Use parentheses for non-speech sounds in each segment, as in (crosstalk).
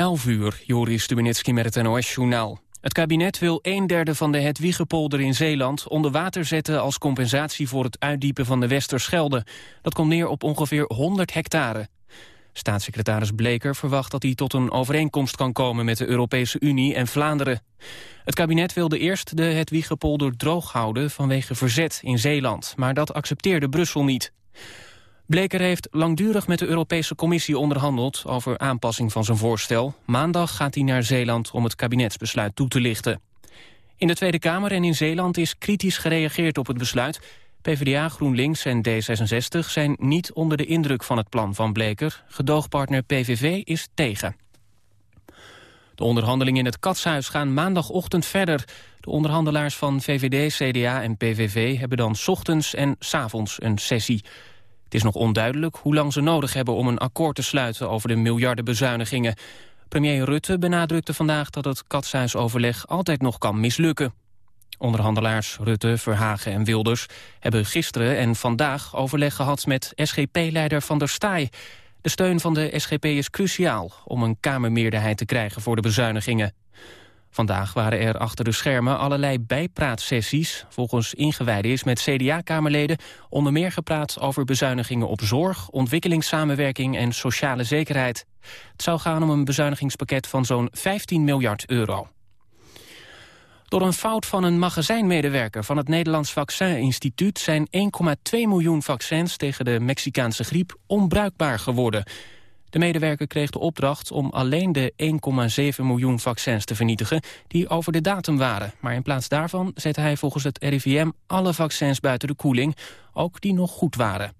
11 uur, Joris Stubenitski met het NOS-journaal. Het kabinet wil een derde van de Hedwiggepolder in Zeeland onder water zetten als compensatie voor het uitdiepen van de Westerschelde. Dat komt neer op ongeveer 100 hectare. Staatssecretaris Bleker verwacht dat hij tot een overeenkomst kan komen met de Europese Unie en Vlaanderen. Het kabinet wilde eerst de Hedwiggepolder droog houden vanwege verzet in Zeeland, maar dat accepteerde Brussel niet. Bleker heeft langdurig met de Europese Commissie onderhandeld over aanpassing van zijn voorstel. Maandag gaat hij naar Zeeland om het kabinetsbesluit toe te lichten. In de Tweede Kamer en in Zeeland is kritisch gereageerd op het besluit. PvdA, GroenLinks en D66 zijn niet onder de indruk van het plan van Bleker. Gedoogpartner PVV is tegen. De onderhandelingen in het Katshuis gaan maandagochtend verder. De onderhandelaars van VVD, CDA en PVV hebben dan ochtends en s avonds een sessie. Het is nog onduidelijk hoe lang ze nodig hebben om een akkoord te sluiten over de miljardenbezuinigingen. Premier Rutte benadrukte vandaag dat het katshuisoverleg altijd nog kan mislukken. Onderhandelaars Rutte, Verhagen en Wilders hebben gisteren en vandaag overleg gehad met SGP-leider Van der Staaij. De steun van de SGP is cruciaal om een kamermeerderheid te krijgen voor de bezuinigingen. Vandaag waren er achter de schermen allerlei bijpraatsessies. Volgens ingewijden is met CDA-kamerleden onder meer gepraat over bezuinigingen op zorg, ontwikkelingssamenwerking en sociale zekerheid. Het zou gaan om een bezuinigingspakket van zo'n 15 miljard euro. Door een fout van een magazijnmedewerker van het Nederlands Vaccin-instituut zijn 1,2 miljoen vaccins tegen de Mexicaanse griep onbruikbaar geworden. De medewerker kreeg de opdracht om alleen de 1,7 miljoen vaccins te vernietigen die over de datum waren. Maar in plaats daarvan zette hij volgens het RIVM alle vaccins buiten de koeling, ook die nog goed waren.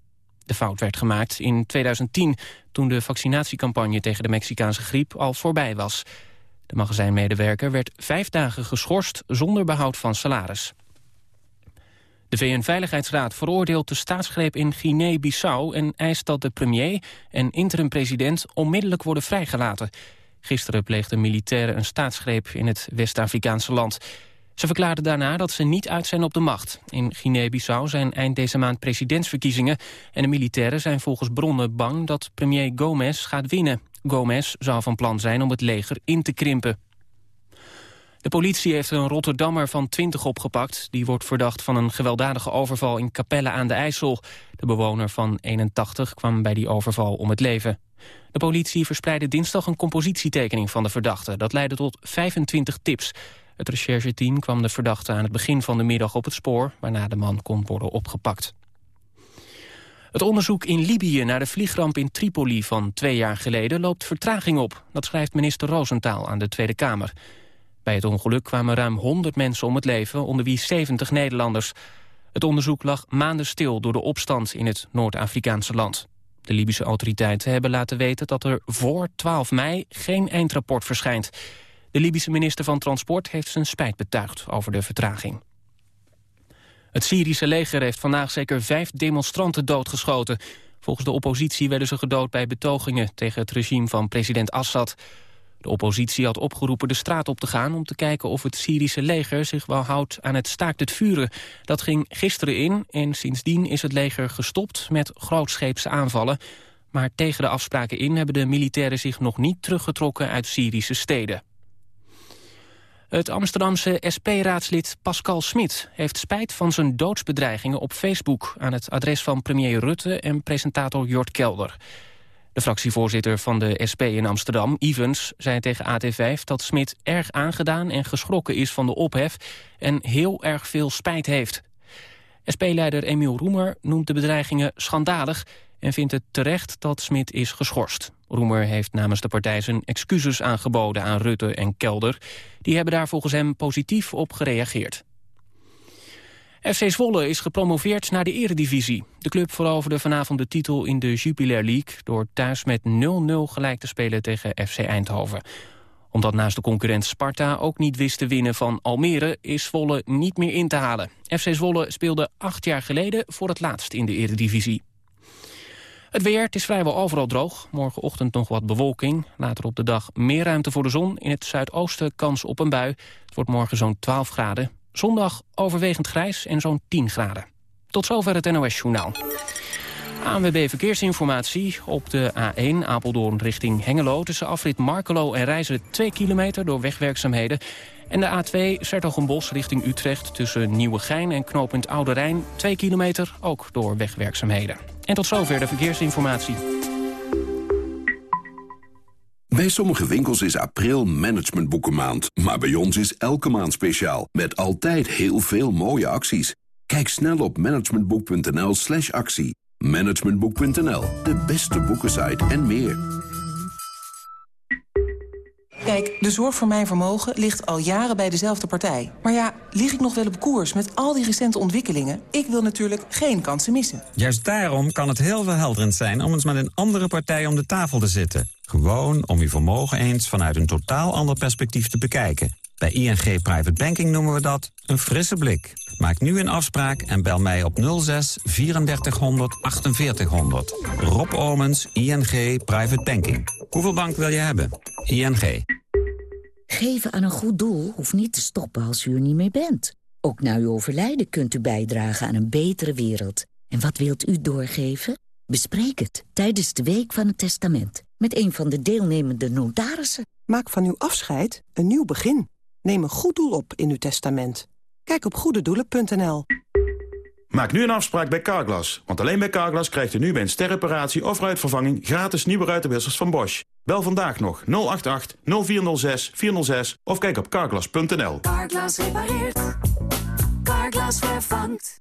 De fout werd gemaakt in 2010, toen de vaccinatiecampagne tegen de Mexicaanse griep al voorbij was. De magazijnmedewerker werd vijf dagen geschorst zonder behoud van salaris. De VN-veiligheidsraad veroordeelt de staatsgreep in Guinea-Bissau... en eist dat de premier en interim-president onmiddellijk worden vrijgelaten. Gisteren pleegden militairen een staatsgreep in het West-Afrikaanse land. Ze verklaarden daarna dat ze niet uit zijn op de macht. In Guinea-Bissau zijn eind deze maand presidentsverkiezingen... en de militairen zijn volgens bronnen bang dat premier Gomez gaat winnen. Gomez zou van plan zijn om het leger in te krimpen. De politie heeft een Rotterdammer van 20 opgepakt. Die wordt verdacht van een gewelddadige overval in Capelle aan de IJssel. De bewoner van 81 kwam bij die overval om het leven. De politie verspreidde dinsdag een compositietekening van de verdachte. Dat leidde tot 25 tips. Het rechercheteam kwam de verdachte aan het begin van de middag op het spoor... waarna de man kon worden opgepakt. Het onderzoek in Libië naar de vliegramp in Tripoli van twee jaar geleden loopt vertraging op. Dat schrijft minister Roosentaal aan de Tweede Kamer. Bij het ongeluk kwamen ruim 100 mensen om het leven, onder wie 70 Nederlanders. Het onderzoek lag maanden stil door de opstand in het Noord-Afrikaanse land. De Libische autoriteiten hebben laten weten dat er voor 12 mei geen eindrapport verschijnt. De Libische minister van Transport heeft zijn spijt betuigd over de vertraging. Het Syrische leger heeft vandaag zeker vijf demonstranten doodgeschoten. Volgens de oppositie werden ze gedood bij betogingen tegen het regime van president Assad. De oppositie had opgeroepen de straat op te gaan om te kijken of het Syrische leger zich wel houdt aan het staakt het vuren. Dat ging gisteren in en sindsdien is het leger gestopt met grootscheepse aanvallen. Maar tegen de afspraken in hebben de militairen zich nog niet teruggetrokken uit Syrische steden. Het Amsterdamse SP-raadslid Pascal Smit heeft spijt van zijn doodsbedreigingen op Facebook... aan het adres van premier Rutte en presentator Jort Kelder. De fractievoorzitter van de SP in Amsterdam, Evans, zei tegen AT5 dat Smit erg aangedaan en geschrokken is van de ophef en heel erg veel spijt heeft. SP-leider Emiel Roemer noemt de bedreigingen schandalig en vindt het terecht dat Smit is geschorst. Roemer heeft namens de partij zijn excuses aangeboden aan Rutte en Kelder. Die hebben daar volgens hem positief op gereageerd. FC Zwolle is gepromoveerd naar de eredivisie. De club veroverde vanavond de titel in de Jupiler League... door thuis met 0-0 gelijk te spelen tegen FC Eindhoven. Omdat naast de concurrent Sparta ook niet wist te winnen van Almere... is Zwolle niet meer in te halen. FC Zwolle speelde acht jaar geleden voor het laatst in de eredivisie. Het weer, het is vrijwel overal droog. Morgenochtend nog wat bewolking. Later op de dag meer ruimte voor de zon. In het zuidoosten kans op een bui. Het wordt morgen zo'n 12 graden. Zondag overwegend grijs en zo'n 10 graden. Tot zover het NOS Journaal. ANWB Verkeersinformatie. Op de A1 Apeldoorn richting Hengelo... tussen afrit Markelo en Reizen 2 kilometer door wegwerkzaamheden. En de A2 Sertogenbos richting Utrecht tussen Nieuwegein en knooppunt Oude Rijn... 2 kilometer, ook door wegwerkzaamheden. En tot zover de verkeersinformatie. Bij sommige winkels is april managementboekenmaand. Maar bij ons is elke maand speciaal. Met altijd heel veel mooie acties. Kijk snel op managementboek.nl slash actie. Managementboek.nl, de beste boekensite en meer. Kijk, de zorg voor mijn vermogen ligt al jaren bij dezelfde partij. Maar ja, lig ik nog wel op koers met al die recente ontwikkelingen? Ik wil natuurlijk geen kansen missen. Juist daarom kan het heel verhelderend zijn om eens met een andere partij om de tafel te zitten. Gewoon om uw vermogen eens vanuit een totaal ander perspectief te bekijken. Bij ING Private Banking noemen we dat een frisse blik. Maak nu een afspraak en bel mij op 06 3400 4800. Rob Omens, ING Private Banking. Hoeveel bank wil je hebben? ING. Geven aan een goed doel hoeft niet te stoppen als u er niet meer bent. Ook na uw overlijden kunt u bijdragen aan een betere wereld. En wat wilt u doorgeven? Bespreek het tijdens de Week van het Testament... met een van de deelnemende notarissen. Maak van uw afscheid een nieuw begin. Neem een goed doel op in uw testament. Kijk op goededoelen.nl. Maak nu een afspraak bij Carglass. Want alleen bij Carglass krijgt u nu bij een sterreparatie of ruitvervanging... gratis nieuwe ruitenwissers van Bosch. Bel vandaag nog 088 0406 406 of kijk op carglass.nl. Carglass repareert. Carglass vervangt.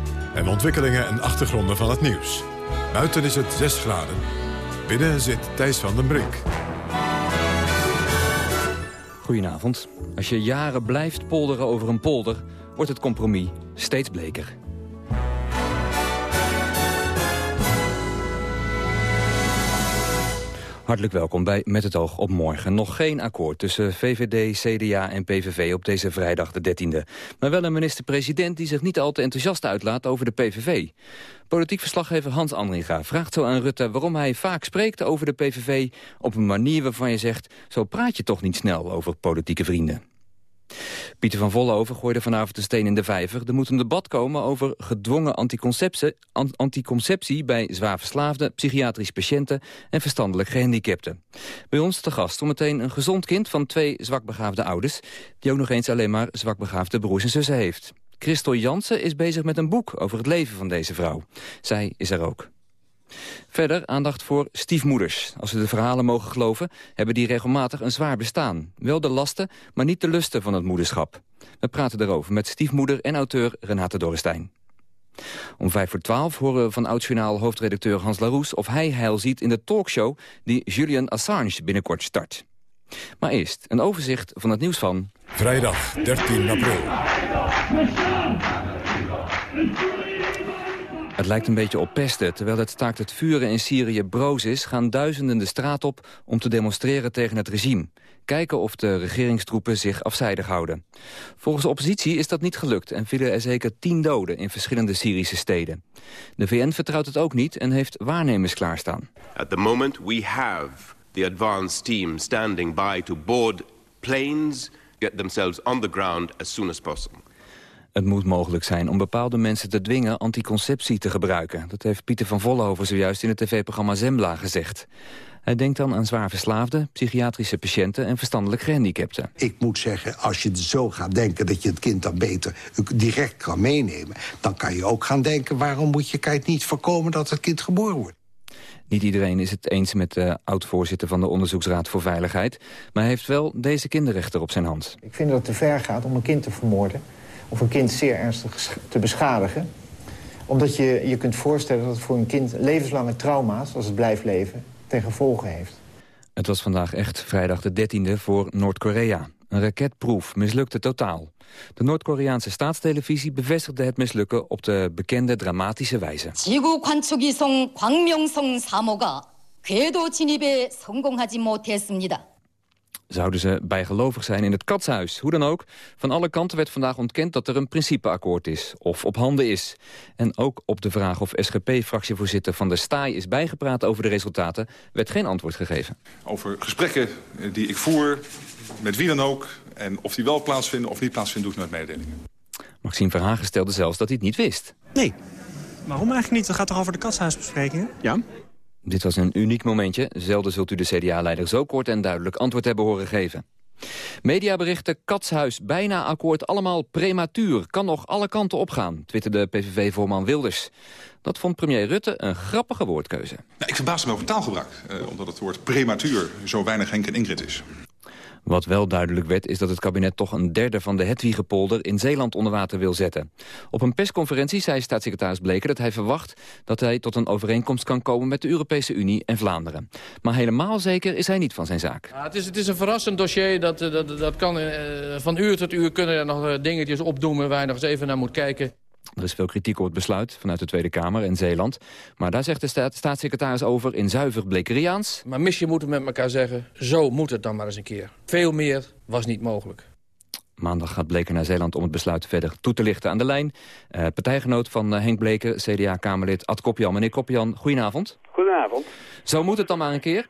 En ontwikkelingen en achtergronden van het nieuws. Buiten is het 6 graden. Binnen zit Thijs van den Brink. Goedenavond. Als je jaren blijft polderen over een polder... wordt het compromis steeds bleker. Hartelijk welkom bij Met het oog op morgen. Nog geen akkoord tussen VVD, CDA en PVV op deze vrijdag de 13e. Maar wel een minister-president die zich niet al te enthousiast uitlaat over de PVV. Politiek verslaggever Hans Andringa vraagt zo aan Rutte... waarom hij vaak spreekt over de PVV op een manier waarvan je zegt... zo praat je toch niet snel over politieke vrienden. Pieter van Vollenhoven gooide vanavond de steen in de vijver. Er moet een debat komen over gedwongen anticonceptie, anticonceptie bij zwaar verslaafden, psychiatrische patiënten en verstandelijk gehandicapten. Bij ons te gast meteen een gezond kind van twee zwakbegaafde ouders, die ook nog eens alleen maar zwakbegaafde broers en zussen heeft. Christel Jansen is bezig met een boek over het leven van deze vrouw. Zij is er ook. Verder aandacht voor stiefmoeders. Als we de verhalen mogen geloven, hebben die regelmatig een zwaar bestaan. Wel de lasten, maar niet de lusten van het moederschap. We praten erover met stiefmoeder en auteur Renate Dorrestein. Om vijf voor twaalf horen we van oud hoofdredacteur Hans Laroes... of hij heil ziet in de talkshow die Julian Assange binnenkort start. Maar eerst een overzicht van het nieuws van... Vrijdag 13 april. Het lijkt een beetje op pesten. Terwijl het staakt het vuren in Syrië broos is... gaan duizenden de straat op om te demonstreren tegen het regime. Kijken of de regeringstroepen zich afzijdig houden. Volgens de oppositie is dat niet gelukt... en vielen er zeker tien doden in verschillende Syrische steden. De VN vertrouwt het ook niet en heeft waarnemers klaarstaan. At the moment we have the advanced team standing by to board planes... get themselves on the ground as soon as possible. Het moet mogelijk zijn om bepaalde mensen te dwingen anticonceptie te gebruiken. Dat heeft Pieter van Vollenhoven zojuist in het tv-programma Zembla gezegd. Hij denkt dan aan zwaar verslaafden, psychiatrische patiënten en verstandelijk gehandicapten. Ik moet zeggen, als je zo gaat denken dat je het kind dan beter direct kan meenemen... dan kan je ook gaan denken, waarom moet je kijk niet voorkomen dat het kind geboren wordt? Niet iedereen is het eens met de oud-voorzitter van de Onderzoeksraad voor Veiligheid... maar hij heeft wel deze kinderrechter op zijn hand. Ik vind dat het te ver gaat om een kind te vermoorden of een kind zeer ernstig te beschadigen. Omdat je je kunt voorstellen dat het voor een kind levenslange trauma's... als het blijft leven, ten gevolge heeft. Het was vandaag echt vrijdag de 13e voor Noord-Korea. Een raketproef mislukte totaal. De Noord-Koreaanse staatstelevisie bevestigde het mislukken op de bekende dramatische wijze. 지구 Zouden ze bijgelovig zijn in het katshuis? Hoe dan ook, van alle kanten werd vandaag ontkend dat er een principeakkoord is, of op handen is. En ook op de vraag of SGP-fractievoorzitter Van der Staaij is bijgepraat over de resultaten, werd geen antwoord gegeven. Over gesprekken die ik voer, met wie dan ook, en of die wel plaatsvinden of niet plaatsvinden, doe ik nooit mededelingen. Maxime Verhagen stelde zelfs dat hij het niet wist. Nee. Waarom eigenlijk niet? Het gaat toch over de katshuisbesprekingen? Ja. Dit was een uniek momentje. Zelden zult u de CDA-leider zo kort en duidelijk antwoord hebben horen geven. Mediaberichten Katshuis, bijna akkoord, allemaal prematuur. Kan nog alle kanten opgaan, twitterde PVV-voorman Wilders. Dat vond premier Rutte een grappige woordkeuze. Nou, ik verbaas me over taalgebruik, eh, omdat het woord prematuur zo weinig Henk en Ingrid is. Wat wel duidelijk werd is dat het kabinet toch een derde van de Hedwiegepolder in Zeeland onder water wil zetten. Op een persconferentie zei staatssecretaris Bleker dat hij verwacht dat hij tot een overeenkomst kan komen met de Europese Unie en Vlaanderen. Maar helemaal zeker is hij niet van zijn zaak. Ja, het, is, het is een verrassend dossier. Dat, dat, dat kan, uh, van uur tot uur kunnen er nog uh, dingetjes opdoemen waar je nog eens even naar moet kijken. Er is veel kritiek op het besluit vanuit de Tweede Kamer en Zeeland. Maar daar zegt de staat, staatssecretaris over in zuiver Blekeriaans. Maar missie moeten met elkaar zeggen, zo moet het dan maar eens een keer. Veel meer was niet mogelijk. Maandag gaat Bleker naar Zeeland om het besluit verder toe te lichten aan de lijn. Uh, partijgenoot van uh, Henk Bleker, CDA-Kamerlid Ad Kopjan. Meneer Kopjan, goedenavond. Goedenavond. Zo moet het dan maar een keer?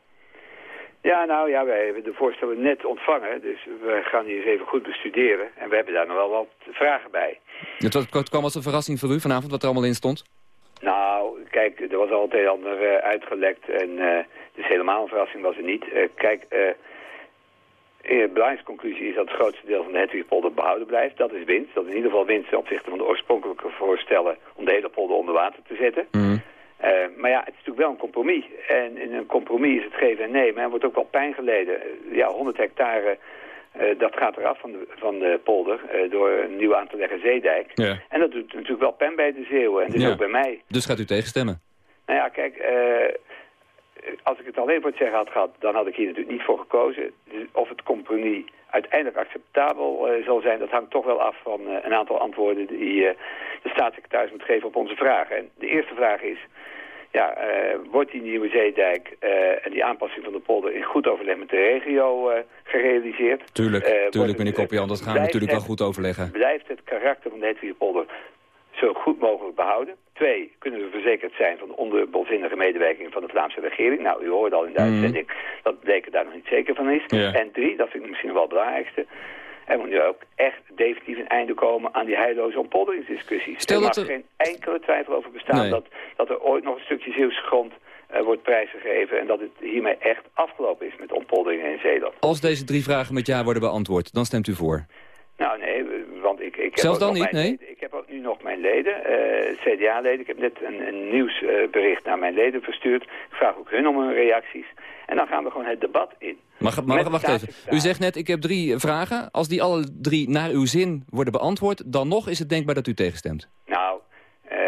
Ja, nou ja, wij hebben de voorstellen net ontvangen, dus we gaan die eens even goed bestuderen. En we hebben daar nog wel wat vragen bij. Het, het kwam als een verrassing voor u vanavond, wat er allemaal in stond? Nou, kijk, er was al het een en ander uh, uitgelekt en uh, dus helemaal een verrassing was het niet. Uh, kijk, de belangrijkste conclusie is dat het grootste deel van de Hedwigpolder behouden blijft. Dat is winst. Dat is in ieder geval winst ten opzichte van de oorspronkelijke voorstellen om de hele polder onder water te zetten. Mm. Uh, maar ja, het is natuurlijk wel een compromis. En in een compromis is het geven en nemen. Er wordt ook wel pijn geleden. Uh, ja, 100 hectare, uh, dat gaat eraf van de, van de polder door een nieuw aan te leggen zeedijk. Ja. En dat doet natuurlijk wel pijn bij de Zeeuwen. En dus ja. ook bij mij. Dus gaat u tegenstemmen? Nou ja, kijk, als ik het alleen voor het zeggen had gehad, dan had ik hier natuurlijk niet voor gekozen. Dus of het compromis uiteindelijk acceptabel zal zijn, dat hangt toch wel af van een aantal antwoorden die de staatssecretaris moet geven op onze vragen. En de eerste vraag is, ja, uh, wordt die nieuwe zeedijk uh, en die aanpassing van de polder in goed overleg met de regio uh, gerealiseerd? Tuurlijk, tuurlijk meneer Koppian, dat gaan we natuurlijk wel goed overleggen. Blijft het karakter van de Hedwigepolder zo goed mogelijk behouden? Twee, kunnen we verzekerd zijn van de onderbolzinnige medewerking van de Vlaamse regering? Nou, u hoorde al in de uitzending mm. dat Bleker daar nog niet zeker van is. Ja. En drie, dat vind ik misschien wel het belangrijkste... Er moet nu ook echt definitief een einde komen aan die heilloze ontpolderingsdiscussies. Stel er mag dat er... geen enkele twijfel over bestaan nee. dat, dat er ooit nog een stukje Zeeuwse grond uh, wordt prijsgegeven... en dat het hiermee echt afgelopen is met ontpolderingen in Zeeland. Als deze drie vragen met ja worden beantwoord, dan stemt u voor? Nou nee, want ik, ik heb Zelfs dan niet, nee? Leden, ik heb ook nu nog mijn leden, uh, CDA-leden. Ik heb net een, een nieuwsbericht uh, naar mijn leden verstuurd. Ik vraag ook hun om hun reacties. En dan gaan we gewoon het debat in. Maar, maar wacht even. U zegt net, ik heb drie vragen. Als die alle drie naar uw zin worden beantwoord... dan nog is het denkbaar dat u tegenstemt. Nou, uh,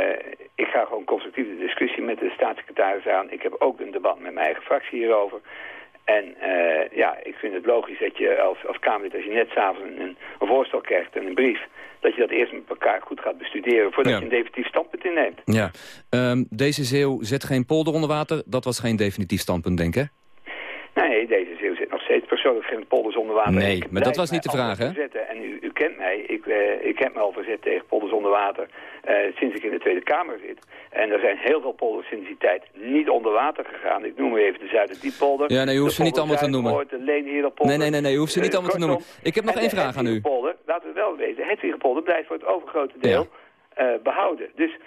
ik ga gewoon constructieve discussie met de staatssecretaris aan. Ik heb ook een debat met mijn eigen fractie hierover. En uh, ja, ik vind het logisch dat je als, als Kamerlid, als je net s'avonds een, een, voorstel krijgt en een brief... dat je dat eerst met elkaar goed gaat bestuderen voordat Ja. je een definitief standpunt inneemt. Ja. Um, deze zeeuw zet geen polder onder water. Dat was geen definitief standpunt, denk ik, Nee, deze steeds persoonlijk geen polders onder water. Nee, maar dat was niet de vraag, hè? En u, u kent mij, ik, uh, ik heb me al verzet tegen polders onder water uh, sinds ik in de Tweede Kamer zit. En er zijn heel veel polders sinds die tijd niet onder water gegaan. Ik noem even de Zuiderdiepolder. Ja, nee, u hoeft ze niet allemaal te noemen. De. Nee, nee, nee, nee, hoeft ze niet uh, allemaal te noemen. Ik heb nog één vraag aan u. Polder, laten we wel weten, het polder blijft voor het overgrote deel behouden. Dus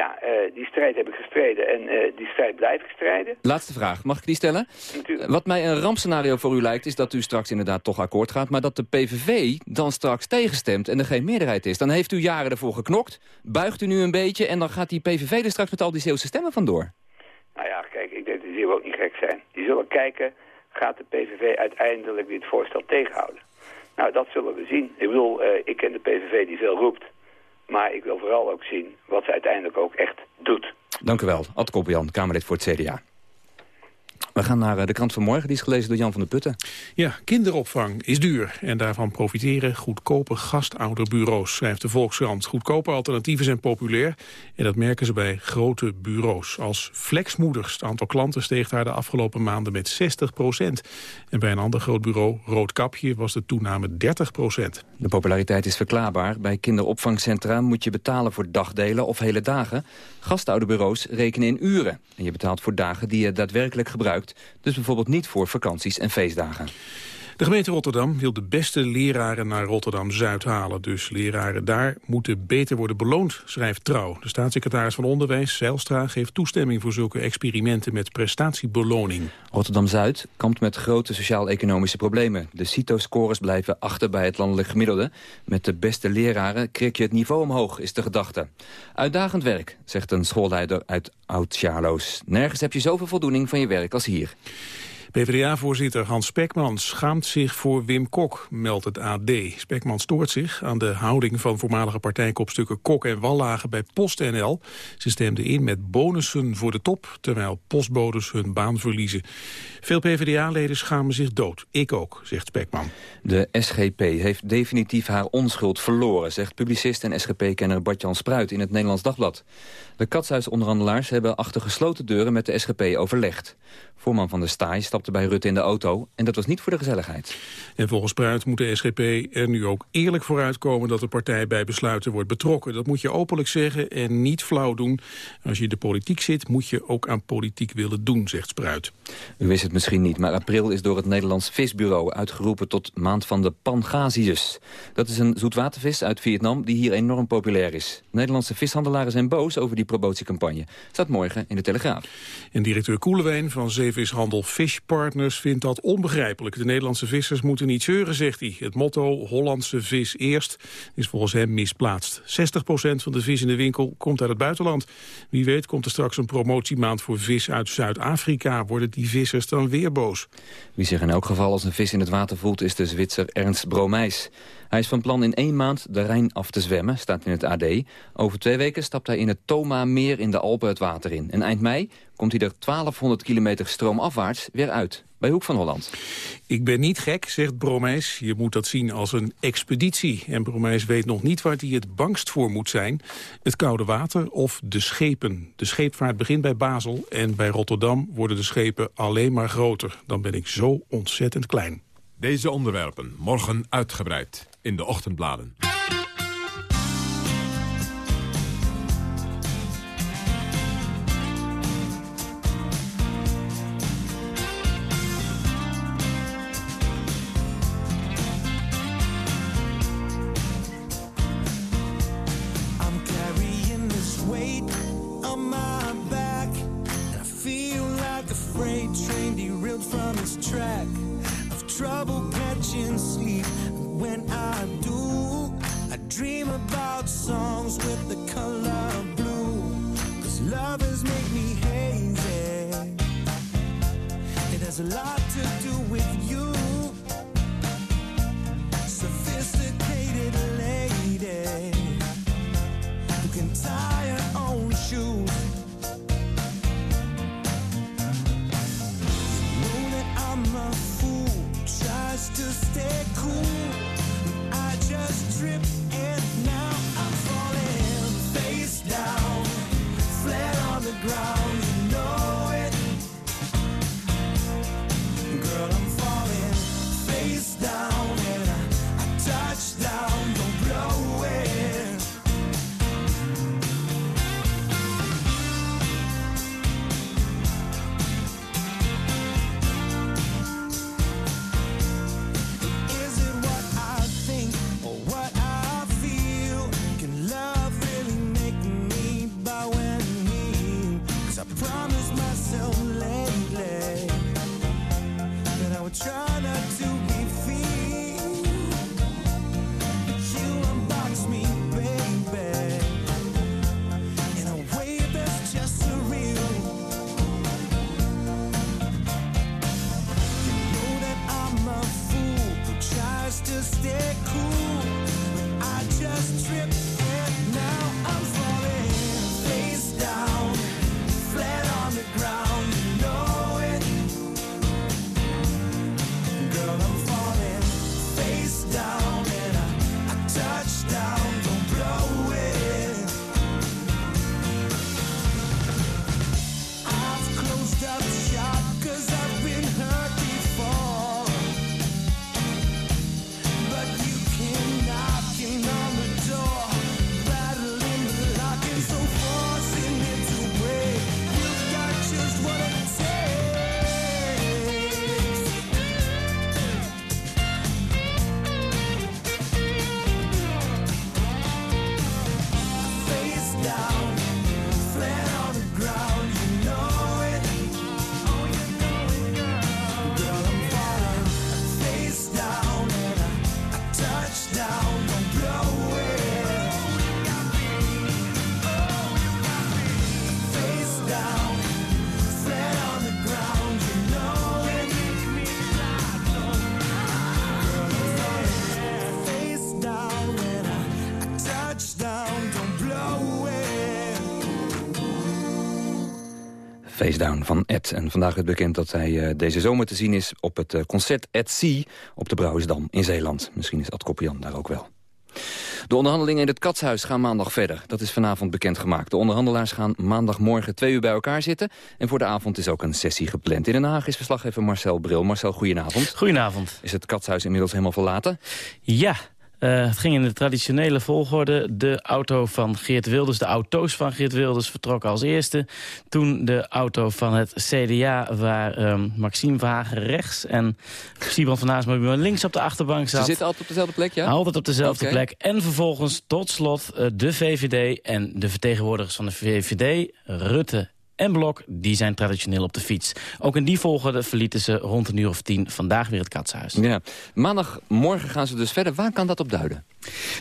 ja, uh, die strijd heb ik gestreden en uh, die strijd blijf ik strijden. Laatste vraag, mag ik die stellen? Natuurlijk. Wat mij een rampscenario voor u lijkt, is dat u straks inderdaad toch akkoord gaat... maar dat de PVV dan straks tegenstemt en er geen meerderheid is. Dan heeft u jaren ervoor geknokt, buigt u nu een beetje... en dan gaat die PVV er straks met al die Zeeuwse stemmen vandoor. Nou ja, kijk, ik denk dat die Zeeuwen ook niet gek zijn. Die zullen kijken, gaat de PVV uiteindelijk dit voorstel tegenhouden? Nou, dat zullen we zien. Ik bedoel, uh, ik ken de PVV die veel roept... Maar ik wil vooral ook zien wat ze uiteindelijk ook echt doet. Dank u wel. Ad Kamerlid voor het CDA. We gaan naar eh, de krant van morgen, die is gelezen door Jan van der Putten. Ja, kinderopvang is duur en daarvan profiteren goedkope gastouderbureaus, schrijft de Volkskrant. Goedkope alternatieven zijn populair en dat merken ze bij grote bureaus. Als flexmoeders, het aantal klanten steeg daar de afgelopen maanden met 60 procent. En bij een ander groot bureau, Roodkapje, was de toename 30 procent. De populariteit is verklaarbaar. Bij kinderopvangcentra moet je betalen voor dagdelen of hele dagen. Gastouderbureaus rekenen in uren. En je betaalt voor dagen die je daadwerkelijk gebruikt. Dus bijvoorbeeld niet voor vakanties en feestdagen. De gemeente Rotterdam wil de beste leraren naar Rotterdam-Zuid halen. Dus leraren daar moeten beter worden beloond, schrijft Trouw. De staatssecretaris van Onderwijs, Zijlstra, geeft toestemming voor zulke experimenten met prestatiebeloning. Rotterdam-Zuid kampt met grote sociaal-economische problemen. De CITO-scores blijven achter bij het landelijk gemiddelde. Met de beste leraren krik je het niveau omhoog, is de gedachte. Uitdagend werk, zegt een schoolleider uit Oud-Charloes. Nergens heb je zoveel voldoening van je werk als hier. PvdA-voorzitter Hans Spekman schaamt zich voor Wim Kok, meldt het AD. Spekman stoort zich aan de houding van voormalige partijkopstukken Kok en Wallagen bij PostNL. Ze stemden in met bonussen voor de top, terwijl postbodes hun baan verliezen. Veel PvdA-leden schamen zich dood. Ik ook, zegt Spekman. De SGP heeft definitief haar onschuld verloren, zegt publicist en SGP-kenner Bart-Jan Spruit in het Nederlands Dagblad. De katshuisonderhandelaars hebben achter gesloten deuren met de SGP overlegd. Voorman van de staai stapte bij Rutte in de auto en dat was niet voor de gezelligheid. En volgens Spruit moet de SGP er nu ook eerlijk vooruitkomen dat de partij bij besluiten wordt betrokken. Dat moet je openlijk zeggen en niet flauw doen. Als je in de politiek zit moet je ook aan politiek willen doen, zegt Spruit. U wist het misschien niet, maar april is door het Nederlands Visbureau uitgeroepen tot maand van de Pangasius. Dat is een zoetwatervis uit Vietnam die hier enorm populair is. Nederlandse vishandelaren zijn boos over die promotiecampagne. Staat morgen in de Telegraaf. En directeur Koelewijn van zeevishandel Fish Partners vindt dat onbegrijpelijk. De Nederlandse vissers moeten niet zeuren, zegt hij. Het motto Hollandse vis eerst is volgens hem misplaatst. 60% van de vis in de winkel komt uit het buitenland. Wie weet komt er straks een promotiemaand voor vis uit Zuid-Afrika. Worden die vissers dan weer boos? Wie zich in elk geval als een vis in het water voelt is de Zwitser Ernst Bromeis. Hij is van plan in één maand de Rijn af te zwemmen, staat in het AD. Over twee weken stapt hij in het Toma-meer in de Alpen het water in. En eind mei komt hij er 1200 kilometer stroomafwaarts weer uit. Bij Hoek van Holland. Ik ben niet gek, zegt Bromeis. Je moet dat zien als een expeditie. En Bromeis weet nog niet waar hij het bangst voor moet zijn. Het koude water of de schepen. De scheepvaart begint bij Basel en bij Rotterdam worden de schepen alleen maar groter. Dan ben ik zo ontzettend klein. Deze onderwerpen morgen uitgebreid in de ochtendbladen. Dream about songs with the color blue. Cause lovers make me hazy. It has a lot to do with you. Sophisticated lady who can tie her own shoes. You know that I'm a fool, tries to stay cool. I just trip flat on the ground. Face Down van Ed. En vandaag werd bekend dat hij uh, deze zomer te zien is op het uh, concert at Sea op de Brouwersdam in Zeeland. Misschien is Ad Koppian daar ook wel. De onderhandelingen in het Katshuis gaan maandag verder. Dat is vanavond bekendgemaakt. De onderhandelaars gaan maandagmorgen twee uur bij elkaar zitten. En voor de avond is ook een sessie gepland. In Den Haag is verslaggever Marcel Bril. Marcel, goedenavond. Goedenavond. Is het Katshuis inmiddels helemaal verlaten? Ja, uh, het ging in de traditionele volgorde. De auto van Geert Wilders, de auto's van Geert Wilders vertrokken als eerste. Toen de auto van het CDA, waar um, Maxime Verhagen rechts... en Simon van Haasma links op de achterbank zat. Ze zitten altijd op dezelfde plek, ja? Altijd op dezelfde okay. plek. En vervolgens tot slot uh, de VVD en de vertegenwoordigers van de VVD... Rutte en Blok, die zijn traditioneel op de fiets. Ook in die volgorde verlieten ze rond een uur of tien vandaag weer het katshuis. Ja. Maandagmorgen gaan ze dus verder. Waar kan dat op duiden?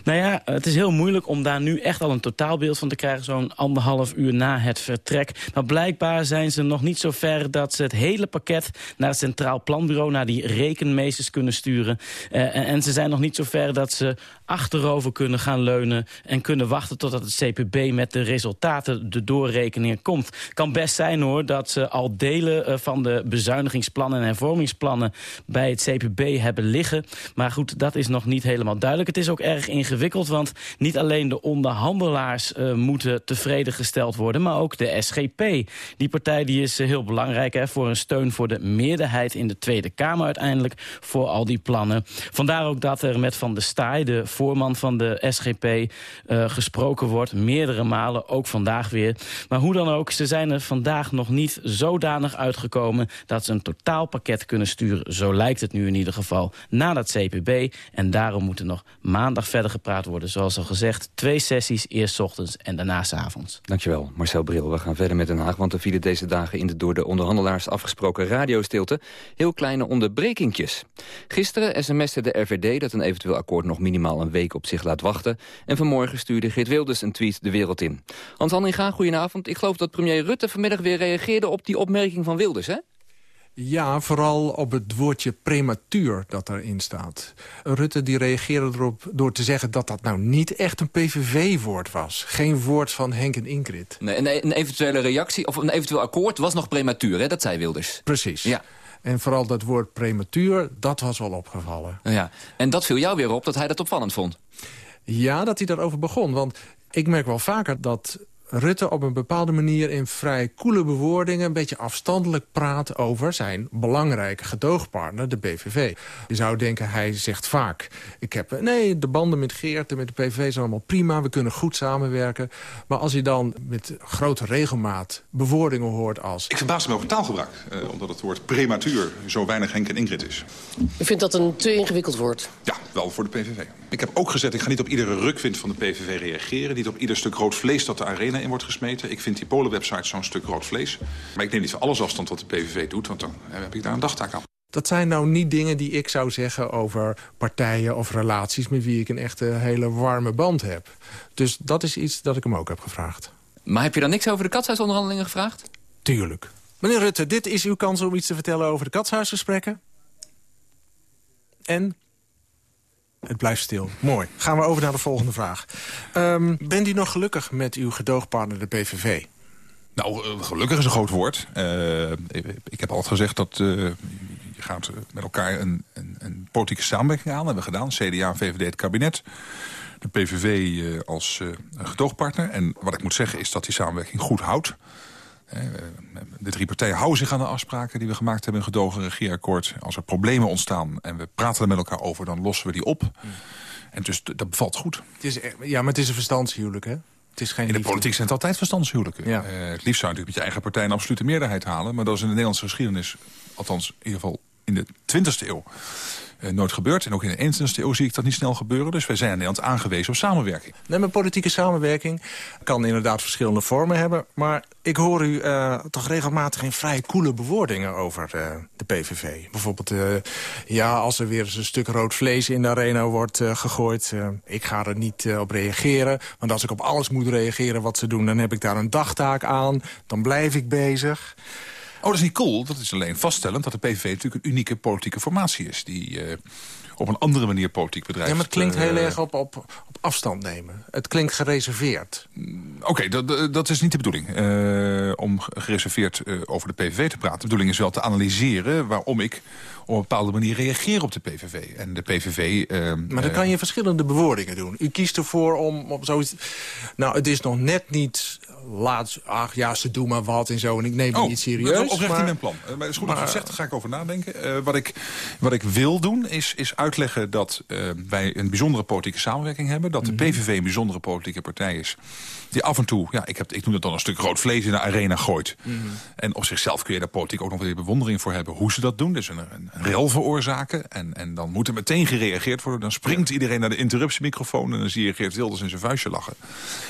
Nou ja, het is heel moeilijk om daar nu echt al een totaalbeeld van te krijgen... zo'n anderhalf uur na het vertrek. Maar blijkbaar zijn ze nog niet zo ver dat ze het hele pakket... naar het Centraal Planbureau, naar die rekenmeesters kunnen sturen. Uh, en, en, ze zijn nog niet zo ver dat ze achterover kunnen gaan leunen... en kunnen wachten totdat het CPB met de resultaten, de doorrekening komt. kan best zijn hoor dat ze al delen uh, van de bezuinigingsplannen en hervormingsplannen... bij het CPB hebben liggen. Maar goed, dat is nog niet helemaal duidelijk. Het is ook erg ingewikkeld, want niet alleen de onderhandelaars uh, moeten tevreden gesteld worden, maar ook de SGP. Die partij die is uh, heel belangrijk hè, voor een steun voor de meerderheid in de Tweede Kamer uiteindelijk voor al die plannen. Vandaar ook dat er met Van der Staaij, de voorman van de SGP, uh, gesproken wordt, meerdere malen, ook vandaag weer. Maar hoe dan ook, ze zijn er vandaag nog niet zodanig uitgekomen dat ze een totaalpakket kunnen sturen. Zo lijkt het nu in ieder geval, na dat CPB. En daarom moeten nog maandag verder gepraat worden. Zoals al gezegd, twee sessies, eerst ochtends en daarna s avonds. Dankjewel, Marcel Bril. We gaan verder met Den Haag, want er vielen deze dagen in de door de onderhandelaars afgesproken radiostilte heel kleine onderbrekingjes. Gisteren sms'te de RVD dat een eventueel akkoord nog minimaal een week op zich laat wachten. En vanmorgen stuurde Geert Wilders een tweet de wereld in. Hans Hanninga, goedenavond. Ik geloof dat premier Rutte vanmiddag weer reageerde op die opmerking van Wilders, hè? Ja, vooral op het woordje prematuur dat erin staat. Rutte die reageerde erop door te zeggen dat dat nou niet echt een PVV-woord was. Geen woord van Henk en Ingrid. Nee, een, een eventuele reactie of een eventueel akkoord was nog prematuur, hè? dat zei Wilders. Precies. Ja. En vooral dat woord prematuur, dat was wel opgevallen. Ja. En dat viel jou weer op dat hij dat opvallend vond? Ja, dat hij daarover begon. Want ik merk wel vaker dat Rutte op een bepaalde manier in vrij koele bewoordingen... een beetje afstandelijk praat over zijn belangrijke gedoogpartner, de BVV. Je zou denken, hij zegt vaak... ik heb, nee, de banden met Geert en met de PVV zijn allemaal prima... we kunnen goed samenwerken. Maar als hij dan met grote regelmaat bewoordingen hoort als... Ik verbaas me over taalgebruik, eh, omdat het woord prematuur... zo weinig Henk en Ingrid is. U vindt dat een te ingewikkeld woord? Ja, wel voor de PVV. Ik heb ook gezegd, ik ga niet op iedere rukwind van de PVV reageren... niet op ieder stuk rood vlees dat de arena in wordt gesmeten. Ik vind die Polen-website zo'n stuk rood vlees. Maar ik neem niet van alles afstand wat de PVV doet, want dan heb ik daar een dagtaak aan. Dat zijn nou niet dingen die ik zou zeggen over partijen of relaties... met wie ik een echte hele warme band heb. Dus dat is iets dat ik hem ook heb gevraagd. Maar heb je dan niks over de katshuisonderhandelingen gevraagd? Tuurlijk. Meneer Rutte, dit is uw kans om iets te vertellen over de katshuisgesprekken. En het blijft stil. Mooi. Gaan we over naar de volgende vraag. Um, bent u nog gelukkig met uw gedoogpartner, de PVV? Nou, gelukkig is een groot woord. Uh, ik heb altijd gezegd dat uh, je gaat met elkaar een, een, een, politieke samenwerking aan. Dat hebben we gedaan. CDA, VVD, het kabinet. De PVV als gedoogpartner. En wat ik moet zeggen is dat die samenwerking goed houdt. De drie partijen houden zich aan de afspraken die we gemaakt hebben in gedogen regeerakkoord. Als er problemen ontstaan en we praten er met elkaar over, dan lossen we die op. En dus dat bevalt goed. Het is, ja, maar het is een verstandshuwelijk, hè? Het is geen in de liefde. politiek zijn het altijd verstandshuwelijken. Ja. Uh, het liefst zou je natuurlijk met je eigen partij een absolute meerderheid halen. Maar dat is in de Nederlandse geschiedenis, althans in ieder geval in de 20e eeuw... Uh, nooit gebeurd. En ook in de 21e eeuw zie ik dat niet snel gebeuren. Dus wij zijn in Nederland aangewezen op samenwerking. Nee, maar politieke samenwerking kan inderdaad verschillende vormen hebben. Maar ik hoor u uh, toch regelmatig in vrij koele bewoordingen over uh, de PVV. Bijvoorbeeld, ja, als er weer eens een stuk rood vlees in de arena wordt gegooid... ik ga er niet op reageren. Want als ik op alles moet reageren wat ze doen... dan heb ik daar een dagtaak aan. Dan blijf ik bezig. Oh, dat is niet cool. Dat is alleen vaststellend dat de PVV natuurlijk een unieke politieke formatie is. Die uh, op een andere manier politiek bedrijft. Ja, maar het klinkt heel eh, erg op, op, op afstand nemen. Het klinkt gereserveerd. Oké, dat, dat- dat is niet de bedoeling. eh, om gereserveerd eh, over de PVV te praten. De bedoeling is wel te analyseren waarom ik op een bepaalde manier reageer op de PVV. En de PVV... eh, Maar dan eh, kan je verschillende bewoordingen doen. U kiest ervoor om op zoiets... Nou, het is nog net niet laat... Ach ja, ze doen maar wat en zo. En ik neem het Oh, niet dat serieus. is oprecht maar- in mijn plan. Eh, Maar het is goed dat je maar- zegt, daar ga ik over nadenken. Eh, wat, ik, wat ik wil doen, is, is uitleggen dat eh, wij een bijzondere politieke samenwerking hebben. Dat de Mhm. PVV een bijzondere politieke partij is. Die af en toe, ja, ik, heb, ik noem het dan een stuk rood vlees in de arena gooit. Mhm. En op zichzelf kun je daar politiek ook nog weer bewondering voor hebben hoe ze dat doen. Dus een, een, rel veroorzaken. En, en dan moet er meteen gereageerd worden. Dan springt iedereen naar de interruptiemicrofoon en dan zie je Geert Wilders in zijn vuistje lachen.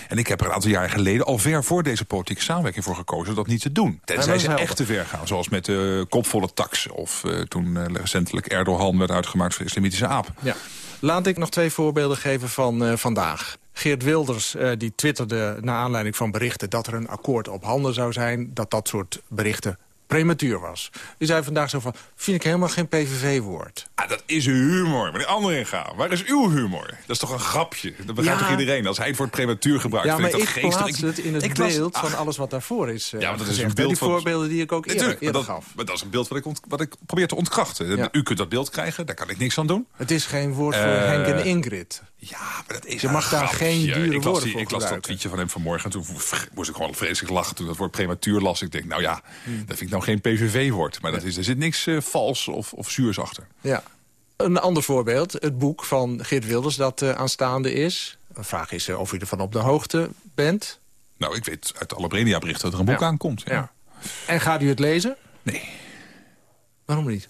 En ik heb er een aantal jaar geleden al ver voor deze politieke samenwerking voor gekozen dat niet te doen. Tenzij ze helder. echt te ver gaan. Zoals met de kopvolle tax. Of eh, toen eh, recentelijk Erdogan werd uitgemaakt voor de islamitische aap. Ja. Laat ik nog twee voorbeelden geven van eh, vandaag. Geert Wilders die twitterde naar aanleiding van berichten... dat er een akkoord op handen zou zijn... dat dat soort berichten prematuur was. Die zei vandaag zo van... vind ik helemaal geen PVV-woord. Ah, dat is humor. Meneer Andringa, waar is uw humor? Dat is toch een grapje? Dat begrijpt Ja. toch iedereen? Als hij het woord prematuur gebruikt, Ja, vind maar ik ik dat geestig. plaats het in het ik beeld van alles wat daarvoor is eh, Ja, maar dat is een beeld Die van- voorbeelden die ik ook eerder, Natuurlijk, maar dat, gaf. maar dat is een beeld wat ik, ont- wat ik probeer te ontkrachten. Ja. U kunt dat beeld krijgen, daar kan ik niks aan doen. Het is geen woord voor Eh, Henk en Ingrid. Ja, maar dat is Je mag daar grapje. geen dure ik las woorden die- voor Ik las dat tweetje van hem vanmorgen. Toen moest ik gewoon vreselijk lachen toen dat woord prematuur las. Ik denk, nou ja, Hmm. dat vind ik nou geen PVV-woord. Maar dat is, er zit niks eh, vals of, of zuurs achter. Ja. Een ander voorbeeld, het boek van Geert Wilders dat eh, aanstaande is. De vraag is eh, of u ervan op de hoogte bent. Nou, ik weet uit alle Brenia-berichten dat er een boek Ja. aankomt. Ja. Ja. En gaat u het lezen? Nee. Waarom niet?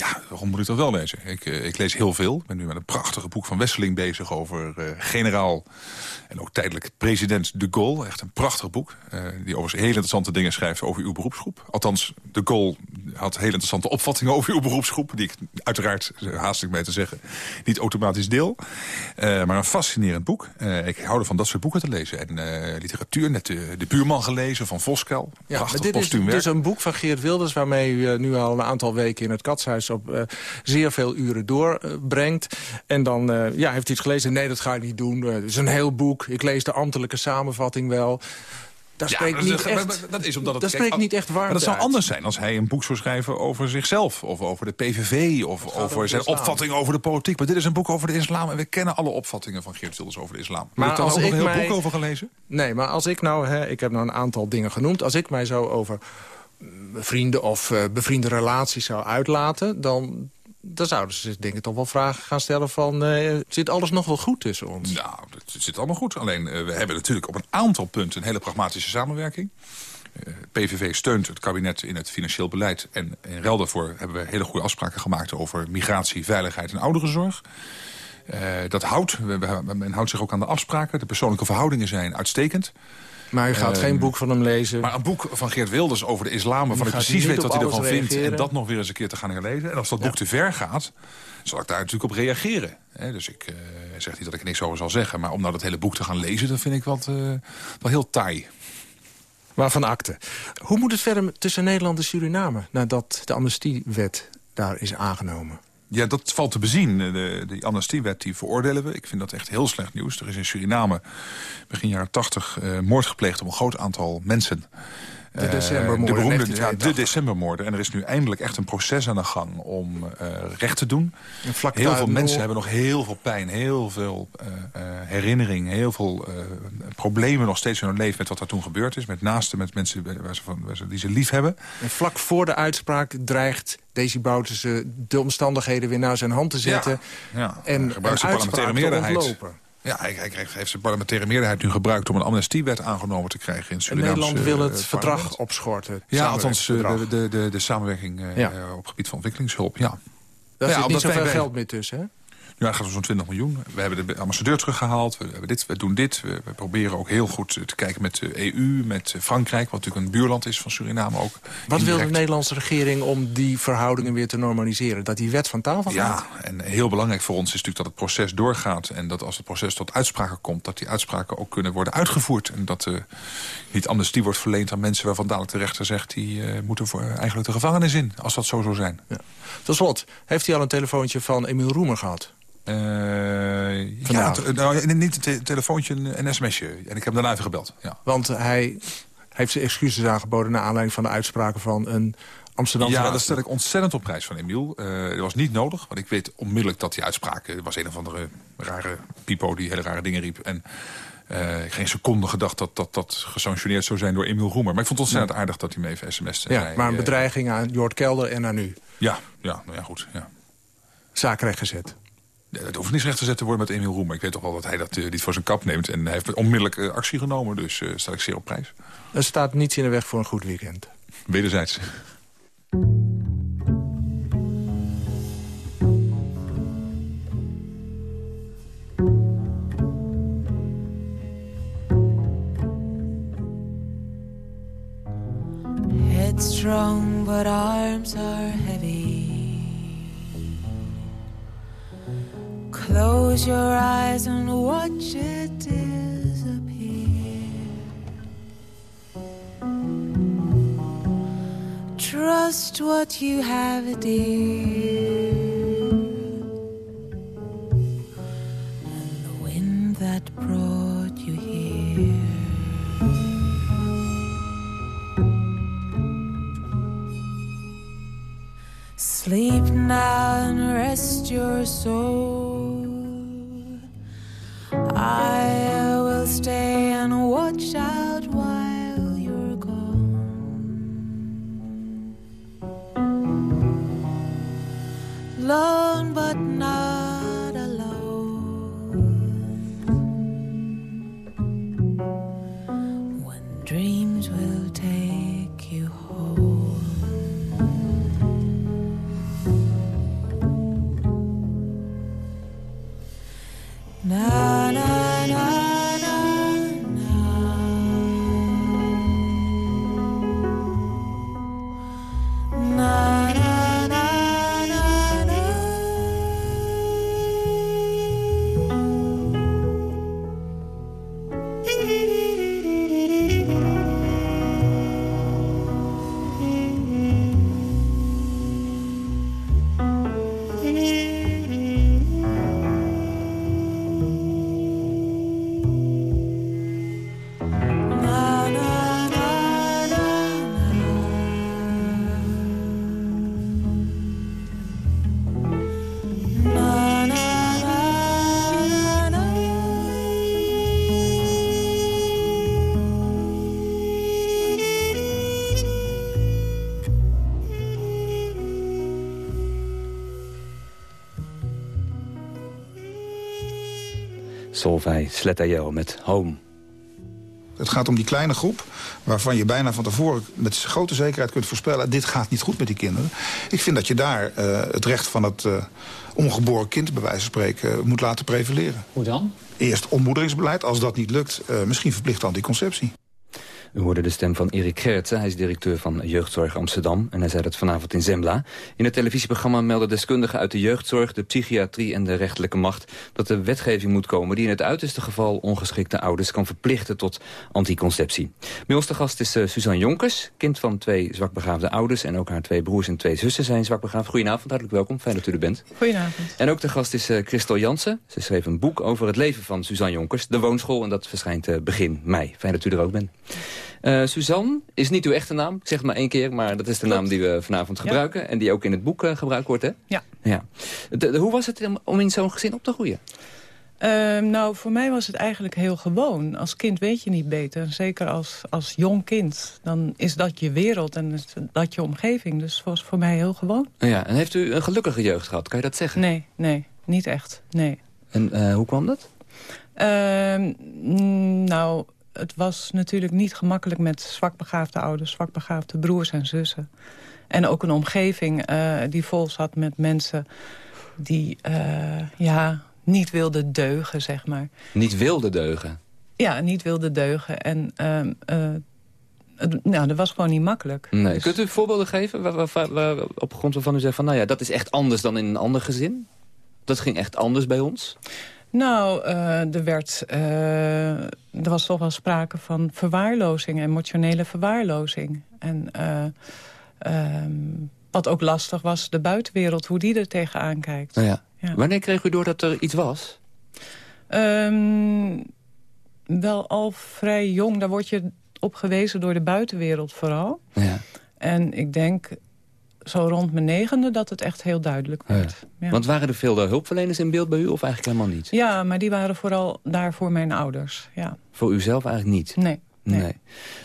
Ja, waarom moet ik dat wel lezen? Ik, eh, ik lees heel veel. Ik ben nu met een prachtige boek van Wesseling bezig over eh, generaal en ook tijdelijk president de Gaulle. Echt een prachtig boek. eh, die overigens heel interessante dingen schrijft over uw beroepsgroep. Althans, de Gaulle had heel interessante opvattingen over uw beroepsgroep. Die ik uiteraard, haast ik mee te zeggen, niet automatisch deel. Maar een fascinerend boek. Ik hou ervan dat soort boeken te lezen. En literatuur, net de, de Buurman gelezen van Voskel. Ja, Prachtig maar dit is werk. dus een boek van Geert Wilders... waarmee u nu al een aantal weken in het katshuis op eh, zeer veel uren doorbrengt. en dan eh, ja, heeft hij iets gelezen. Nee, dat ga ik niet doen. Eh, Het is een heel boek. Ik lees de ambtelijke samenvatting wel. Daar Ja, spreekt dat niet echt, dat is omdat het, kijk, spreekt niet echt warmte Maar dat zou uit. anders zijn als hij een boek zou schrijven over zichzelf. Of over de PVV. Of over zijn opvatting over de politiek. Maar dit is een boek over de islam. En we kennen alle opvattingen van Geert Wilders over de islam. Maar heb je daar ook een heel mij- boek over gelezen? Nee, maar als ik nou... Hè, ik heb nou een aantal dingen genoemd. Als ik mij zo over vrienden of eh, bevriende relaties zou uitlaten... dan, dan zouden ze denk ik toch wel vragen gaan stellen van... eh, zit alles nog wel goed tussen ons? Nou, het zit allemaal goed. Alleen, eh, we hebben natuurlijk op een aantal punten een hele pragmatische samenwerking. PVV steunt het kabinet in het financieel beleid. En in ruil daarvoor hebben we hele goede afspraken gemaakt... over migratie, veiligheid en ouderenzorg. Dat houdt. Men houdt zich ook aan de afspraken. De persoonlijke verhoudingen zijn uitstekend. Maar u gaat Ehm, geen boek van hem lezen. Maar een boek van Geert Wilders over de islam... waarvan ik precies weet wat hij ervan vindt... en dat nog weer eens een keer te gaan herlezen. En als dat boek te ver gaat, zal ik daar natuurlijk op reageren. Dus ik eh, zeg niet dat ik er niks over zal zeggen... maar om nou dat hele boek te gaan lezen, dat vind ik wat, eh, wel heel taai. Maar van akte. Hoe moet het verder tussen Nederland en Suriname... nadat de amnestiewet daar is aangenomen? Ja, dat valt te bezien. De, de amnestiewet die veroordelen we. Ik vind dat echt heel slecht nieuws. Er is in Suriname begin jaren tachtig eh, moord gepleegd op een groot aantal mensen. De Eh, decembermoorden de beroemde, ja, de 1982. decembermoorden. En er is nu eindelijk echt een proces aan de gang om eh, recht te doen. En Heel veel mensen hebben nog heel veel pijn, heel veel eh, herinnering... heel veel problemen nog steeds in hun leven met wat er toen gebeurd is. Met naasten, met mensen waar ze van, waar ze, die ze lief hebben. En vlak voor de uitspraak dreigt Desi Bouterse de omstandigheden weer naar zijn hand te zetten. Ja, en een gebruikt zijn parlementaire meerderheid. Ja, hij, heeft zijn parlementaire meerderheid nu gebruikt... om een amnestiewet aangenomen te krijgen in En Surinaamse Nederland wil eh, het verdrag parlement. opschorten. Ja, althans eh, de, de, de, de samenwerking eh, Ja. eh, op het gebied van ontwikkelingshulp. Ja. Daar Ja, zit niet zoveel wij- geld meer tussen, hè? Ja, het gaat om zo'n 20 miljoen. We hebben de ambassadeur teruggehaald. We, hebben dit, we doen dit. We, we proberen ook heel goed eh, te kijken met de EU, met eh, Frankrijk... wat natuurlijk een buurland is van Suriname ook. Wat wil de. Nederlandse regering om die verhoudingen weer te normaliseren? Dat die wet van tafel gaat? Ja, en heel belangrijk voor ons is natuurlijk dat het proces doorgaat... en dat als het proces tot uitspraken komt... dat die uitspraken ook kunnen worden uitgevoerd. En dat, eh, niet amnestie wordt verleend aan mensen... waarvan dadelijk de rechter zegt... die eh, moeten voor, eigenlijk de gevangenis in, als dat zo zou zijn. Ja. Tot slot, heeft hij al een telefoontje van Emiel Roemer gehad? Uh, ja, nou, niet een telefoontje, een sms'je. En ik heb hem daarna even gebeld. Ja. Want hij heeft zijn excuses aangeboden... naar aanleiding van de uitspraken van een Amsterdamse Ja, dat stel ik ontzettend op prijs van Emiel. Uh, dat was niet nodig, want ik weet onmiddellijk dat die uitspraken... er was een of andere rare pipo die hele rare dingen riep. En uh, geen seconde gedacht dat, dat dat gesanctioneerd zou zijn door Emiel Roemer. Maar ik vond het ontzettend aardig dat hij me even sms'te. Ja, maar een bedreiging aan Jord Kelder en aan u. Ja, ja, nou ja goed. Ja. Zaak rechtgezet. Het hoeft niet rechtgezet te worden met Emiel Roemer. Ik weet toch wel dat hij dat uh, niet voor zijn kap neemt. En hij heeft onmiddellijk uh, actie genomen, dus uh, sta ik zeer op prijs. Er staat niets in de weg voor een goed weekend. Wederzijds. strong, but arms are heavy. Close your eyes and watch it disappear. Trust what you have, dear. And the wind that brought you here. Sleep now and rest your soul. Solvay Slettajel met Home. Het gaat om die kleine groep waarvan je bijna van tevoren met grote zekerheid kunt voorspellen... dit gaat niet goed met die kinderen. Ik vind dat je daar uh, het recht van het uh, ongeboren kind, bij wijze van spreken, uh, moet laten prevaleren. Hoe dan? Eerst ontmoederingsbeleid, als dat niet lukt, misschien verplicht anticonceptie. U hoorde de stem van Erik Gertsen. Hij is directeur van Jeugdzorg Amsterdam. En hij zei dat vanavond in Zembla. In het televisieprogramma melden deskundigen uit de jeugdzorg... de psychiatrie en de rechterlijke macht... dat er wetgeving moet komen die in het uiterste geval... ongeschikte ouders kan verplichten tot anticonceptie. Bij ons de gast is uh, Suzanne Jonkers. Kind van twee zwakbegaafde ouders. En ook haar twee broers en twee zussen zijn zwakbegaafd. Goedenavond, hartelijk welkom. Fijn dat u er bent. Goedenavond. En ook de gast is uh, Christel Jansen. Ze schreef een boek over het leven van Suzanne Jonkers. De woonschool. En dat verschijnt uh, begin mei. Fijn dat u er ook bent. Uh, Suzanne is niet uw echte naam. Ik zeg het maar één keer, maar dat is de Klopt. naam die we vanavond gebruiken. Ja. En die ook in het boek uh, gebruikt wordt, hè? Ja. ja. De, de, hoe was het om in zo'n gezin op te groeien? Uh, nou, voor mij was het eigenlijk heel gewoon. Als kind weet je niet beter. Zeker als, als jong kind. Dan is dat je wereld en is dat je omgeving. Dus het was voor mij heel gewoon. Ja, en heeft u een gelukkige jeugd gehad? Kan je dat zeggen? Nee, nee. Niet echt. Nee. En hoe kwam dat? Ehm, nou het was natuurlijk niet gemakkelijk met zwakbegaafde ouders... zwakbegaafde broers en zussen. En ook een omgeving uh, die vol zat met mensen die uh, ja, niet wilden deugen, zeg maar. Niet wilden deugen? Ja, niet wilden deugen. En uh, het, nou, dat was gewoon niet makkelijk. Nee. Dus... Kunt u voorbeelden geven waar, waar, waar, op grond waarvan u zegt van... nou ja, dat is echt anders dan in een ander gezin? Dat ging echt anders bij ons? Nou, uh, er, werd, uh, er was toch wel sprake van verwaarlozing, emotionele verwaarlozing. En uh, wat ook lastig was, de buitenwereld, hoe die er tegenaan kijkt. Nou ja. ja. Wanneer kreeg u door dat er iets was? Um, wel al vrij jong, daar word je op gewezen door de buitenwereld vooral. Ja. En ik denk zo rond mijn negende dat het echt heel duidelijk werd. Ja. Ja. Want waren er veel hulpverleners in beeld bij u of eigenlijk helemaal niet? Ja, maar die waren vooral daar voor mijn ouders. Ja. Voor u zelf eigenlijk niet? Nee. Nee.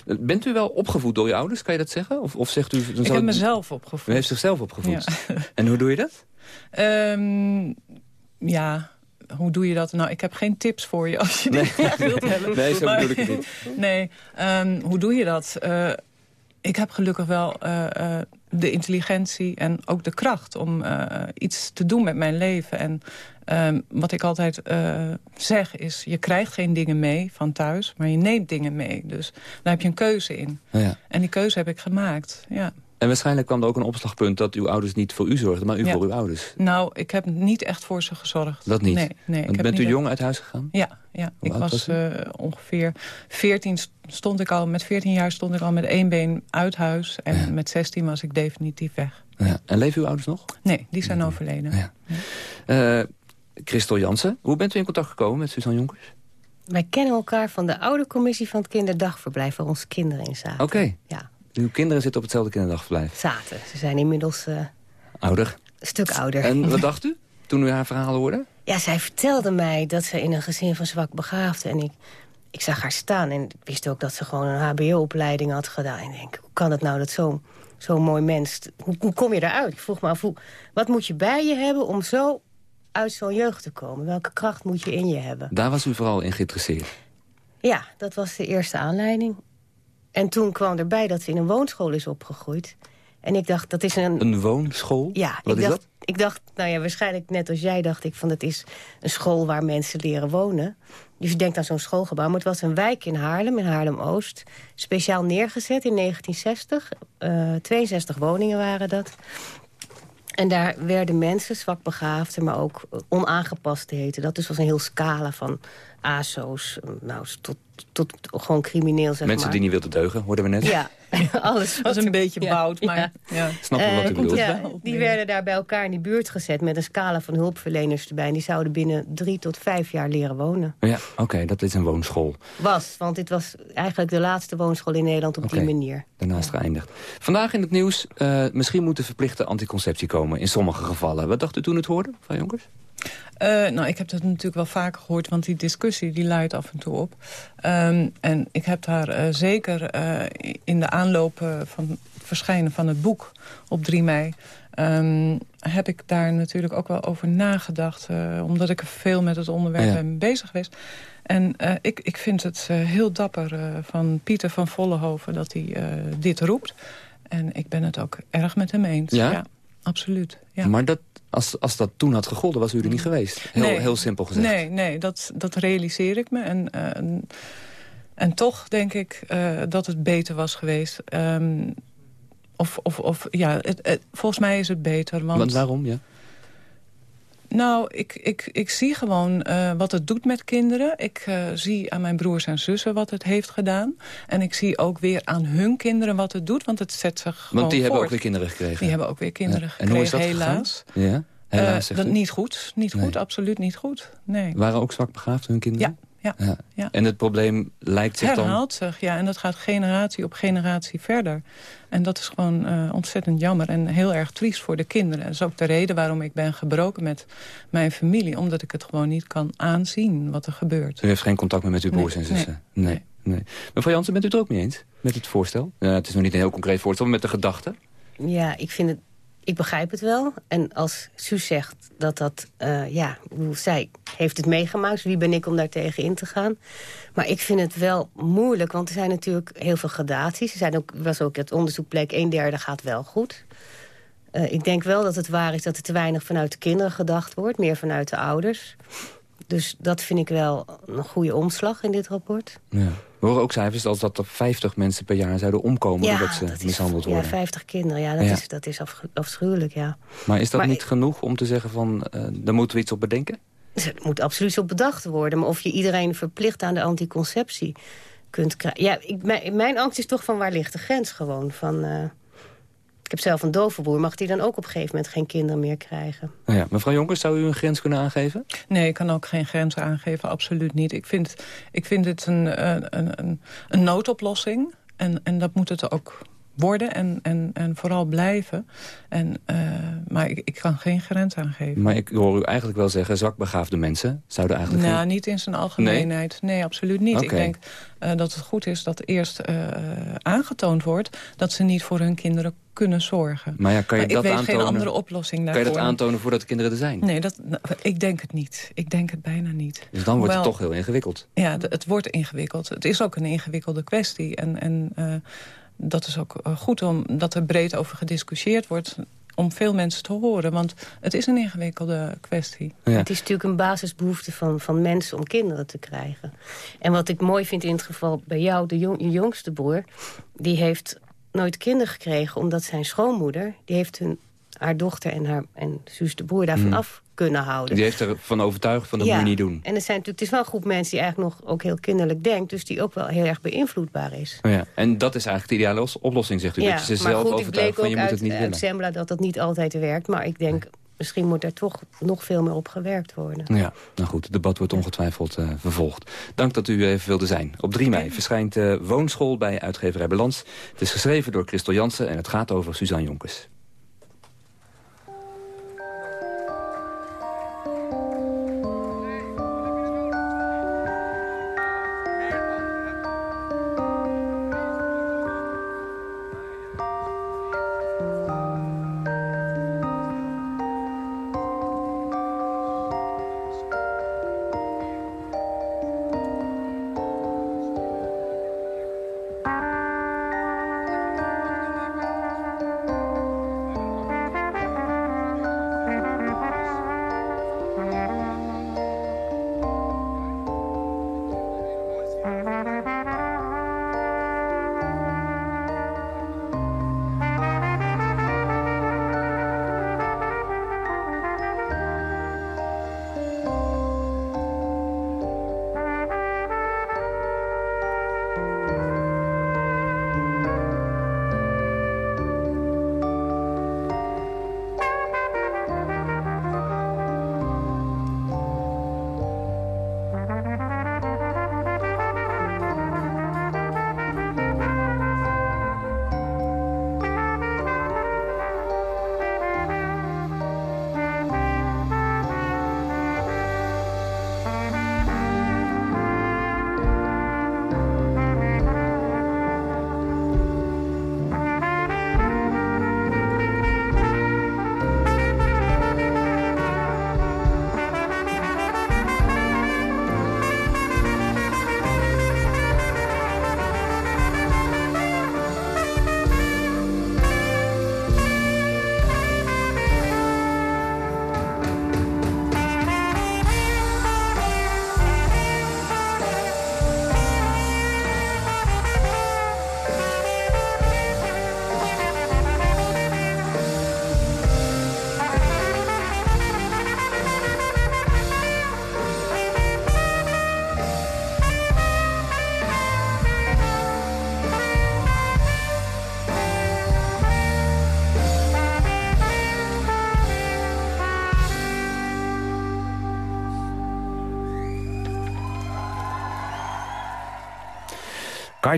nee. Bent u wel opgevoed door je ouders, kan je dat zeggen? Of, of zegt u... Dan ik heb mezelf opgevoed. U heeft zichzelf opgevoed. Ja. (laughs) En hoe doe je dat? Um, ja, hoe doe je dat? Nou, ik heb geen tips voor je als je nee. dit wilt hebben. Nee, zo maar, bedoel ik het niet. (laughs) Nee, um, hoe doe je dat? Uh, ik heb gelukkig wel uh, uh, de intelligentie en ook de kracht om uh, iets te doen met mijn leven. En um, wat ik altijd zeg is, je krijgt geen dingen mee van thuis, maar je neemt dingen mee. Dus daar heb je een keuze in. Ja. En die keuze heb ik gemaakt, ja. En waarschijnlijk kwam er ook een opslagpunt dat uw ouders niet voor u zorgden, maar u ja. voor uw ouders. Nou, ik heb niet echt voor ze gezorgd. Dat niet? Nee, nee, ik heb bent u jong uit huis gegaan? Ja, ja. Hoe ik oud was, was u? uh, ongeveer 14 stond ik al, met 14 jaar stond ik al met één been uit huis. En Ja. met 16 was ik definitief weg. Ja. En leven uw ouders nog? Nee, die zijn overleden. Ja. Uh, Christel Jansen, hoe bent u in contact gekomen met Suzanne Jonkers? Wij kennen elkaar van de oude commissie van het kinderdagverblijf... waar onze kinderen in zaten. Oké. Okay. Ja. Uw kinderen zitten op hetzelfde kinderdagverblijf? Zaten. Ze zijn inmiddels... Uh, ouder? Een stuk ouder. En wat (laughs) dacht u toen u haar verhaal hoorde? Ja, zij vertelde mij dat ze in een gezin van zwak begaafde. En ik, ik zag haar staan en wist ook dat ze gewoon een hbo-opleiding had gedaan. En ik denk, hoe kan het nou dat zo'n zo'n mooi mens... Hoe, hoe kom je daaruit? Ik vroeg me af, hoe, wat moet je bij je hebben om zo uit zo'n jeugd te komen? Welke kracht moet je in je hebben? Daar was u vooral in geïnteresseerd? Ja, dat was de eerste aanleiding. En toen kwam erbij dat ze in een woonschool is opgegroeid. En ik dacht, dat is een... Een woonschool? Ja. Wat ik is dacht, dat? Ik dacht, nou ja, waarschijnlijk net als jij dacht ik... van het is een school waar mensen leren wonen. Dus je denkt aan zo'n schoolgebouw. Maar het was een wijk in Haarlem, in Haarlem-Oost. Speciaal neergezet in 1960. Uh, 62 woningen waren dat. En daar werden mensen, zwakbegaafden, maar ook onaangepast heten. Dat dus was een heel scala van ASO's, nou, tot, tot gewoon crimineel, zeg Mensen maar. die niet wilden deugen, hoorden we net. Ja, (laughs) alles. Is een beetje bout, maar... Ja. Ja. Snap je wat u bedoelt? Ja, die werden daar bij elkaar in die buurt gezet... met een scala van hulpverleners erbij. En die zouden binnen drie tot vijf jaar leren wonen. Ja, oké, okay, dat is een woonschool. Was, want dit was eigenlijk de laatste woonschool in Nederland op okay, die manier. Daarnaast geëindigd. Vandaag in het nieuws, uh, misschien moet de verplichte anticonceptie komen... in sommige gevallen. Wat dacht u toen het hoorde, mevrouw Jonkers? Uh, nou, ik heb dat natuurlijk wel vaker gehoord, want die discussie die leidt af en toe op. Um, en ik heb daar uh, zeker uh, in de aanloop van het verschijnen van het boek op 3 mei... Um, heb ik daar natuurlijk ook wel over nagedacht. omdat ik veel met het onderwerp ja. ben bezig geweest. En ik, ik vind het heel dapper van Pieter van Vollenhoven dat hij dit roept. En ik ben het ook erg met hem eens. Ja? ja absoluut. Ja. Maar dat, als, als dat toen had gegolden, was u er niet geweest. Heel, nee, heel simpel gezegd. Nee, nee dat, dat realiseer ik me. En, uh, en, toch denk ik uh, dat het beter was geweest. Um, of, of, of ja, het, het, volgens mij is het beter. Want, want waarom, ja? Nou, ik, ik, ik zie gewoon uh, wat het doet met kinderen. Ik uh, zie aan mijn broers en zussen wat het heeft gedaan. En ik zie ook weer aan hun kinderen wat het doet. Want het zet zich gewoon Want die voort. hebben ook weer kinderen gekregen. Die hebben ook weer kinderen ja. gekregen, en hoe is dat helaas. Gegaan? Ja, helaas uh, dat, niet goed, niet goed, nee. absoluut niet goed. Nee. Waren ook zwak begaafd hun kinderen? Ja. Ja, ja. ja. En het probleem lijkt zich Herhaalt dan... Herhaalt zich, ja. En dat gaat generatie op generatie verder. En dat is gewoon uh, ontzettend jammer en heel erg triest voor de kinderen. Dat is ook de reden waarom ik ben gebroken met mijn familie. Omdat ik het gewoon niet kan aanzien wat er gebeurt. U heeft geen contact meer met uw broers nee, en zussen? Nee. nee. nee. Mevrouw Jansen, bent u het er ook mee eens met het voorstel? Ja, het is nog niet een heel concreet voorstel, maar met de gedachte? Ja, ik vind het ik begrijp het wel. En als Suus zegt dat dat... Uh, ja, zij heeft het meegemaakt. Wie ben ik om daar tegen in te gaan? Maar ik vind het wel moeilijk. Want er zijn natuurlijk heel veel gradaties. Er zijn ook, was ook het onderzoek bleek... een derde gaat wel goed. Uh, ik denk wel dat het waar is dat er te weinig vanuit de kinderen gedacht wordt. Meer vanuit de ouders. Dus dat vind ik wel een goede omslag in dit rapport. Ja. We horen ook cijfers als dat er 50 mensen per jaar zouden omkomen... ja, doordat ze dat is, mishandeld worden. Ja, 50 kinderen. Ja, dat ja. is, dat is afschuwelijk, ja. Maar is dat maar niet genoeg om te zeggen van... Uh, daar moeten we iets op bedenken? Dus er moet absoluut op bedacht worden. Maar of je iedereen verplicht aan de anticonceptie kunt krijgen... Ja, ik, mijn, mijn angst is toch van waar ligt de grens gewoon? Van, eh, ik heb zelf een dove broer. Mag die dan ook op een gegeven moment geen kinderen meer krijgen? Nou ja, mevrouw Jonkers, zou u een grens kunnen aangeven? Nee, ik kan ook geen grenzen aangeven, absoluut niet. Ik vind, ik vind het een, een, een, een noodoplossing. En, en dat moet het ook worden en, en, en vooral blijven. En, uh, maar ik, ik kan geen grens aangeven. Maar ik hoor u eigenlijk wel zeggen... zwakbegaafde mensen zouden eigenlijk... Nou, geen... niet in zijn algemeenheid. Nee, absoluut niet. Ik denk uh, dat het goed is dat eerst uh, aangetoond wordt... dat ze niet voor hun kinderen kunnen zorgen. Maar ja, kan je maar dat ik weet aantonen? geen andere oplossing daarvoor. Kan je dat aantonen voordat de kinderen er zijn? Nee, dat, nou, ik denk het niet. Ik denk het bijna niet. Dus dan wordt Hoewel, het toch heel ingewikkeld. Ja, het wordt ingewikkeld. Het is ook een ingewikkelde kwestie. En... en dat is ook goed omdat er breed over gediscussieerd wordt om veel mensen te horen. Want het is een ingewikkelde kwestie. Ja. Het is natuurlijk een basisbehoefte van, van mensen om kinderen te krijgen. En wat ik mooi vind in het geval bij jou, de jong, je jongste broer... die heeft nooit kinderen gekregen omdat zijn schoonmoeder... die heeft hun, haar dochter en haar en Suus de broer daarvan Mm. af kunnen houden. Die heeft ervan overtuigd van dat moet je niet doen. En er zijn natuurlijk, het is wel een groep mensen die eigenlijk nog ook heel kinderlijk denkt... dus die ook wel heel erg beïnvloedbaar is. Oh ja. En dat is eigenlijk de ideale os- oplossing, zegt u. ja, dat je ze maar zelf goed, ik bleek van je ook moet uit, het niet uit willen. Zembla dat dat niet altijd werkt. Maar ik denk, misschien moet er toch nog veel meer op gewerkt worden. Ja, nou goed, het debat wordt ongetwijfeld uh, vervolgd. Dank dat u even wilde zijn. Op 3 mei verschijnt uh, Woonschool bij uitgeverij Balans. Het is geschreven door Christel Jansen en het gaat over Suzanne Jonkes.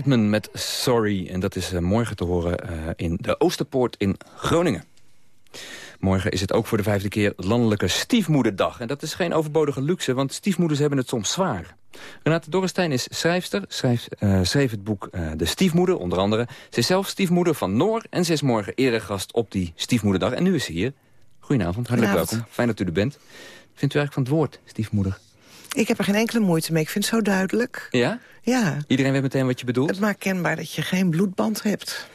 Met Sorry. En dat is uh, morgen te horen uh, in de Oosterpoort in Groningen. Morgen is het ook voor de vijfde keer Landelijke Stiefmoederdag. En dat is geen overbodige luxe, want stiefmoeders hebben het soms zwaar. Renate Dorrestein is schrijfster, schrijft, uh, schreef het boek De Stiefmoeder, onder andere. Ze is zelf stiefmoeder van Noor en ze is morgen eregast op die Stiefmoederdag. En nu is ze hier. Goedenavond, hartelijk Goedenavond. welkom. Fijn dat u er bent. Vindt u eigenlijk van het woord, stiefmoeder? Ik heb er geen enkele moeite mee. Ik vind het zo duidelijk. Ja? Ja. Iedereen weet meteen wat je bedoelt? Het maakt kenbaar dat je geen bloedband hebt.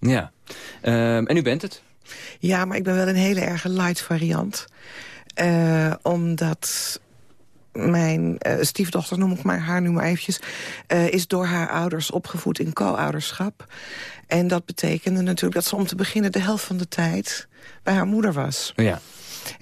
Ja. Um, en u bent het? Ja, maar ik ben wel een hele erge light variant. Uh, omdat mijn uh, stiefdochter, noem ik maar haar nu maar eventjes... Uh, is door haar ouders opgevoed in co-ouderschap. En dat betekende natuurlijk dat ze om te beginnen... de helft van de tijd bij haar moeder was. Ja.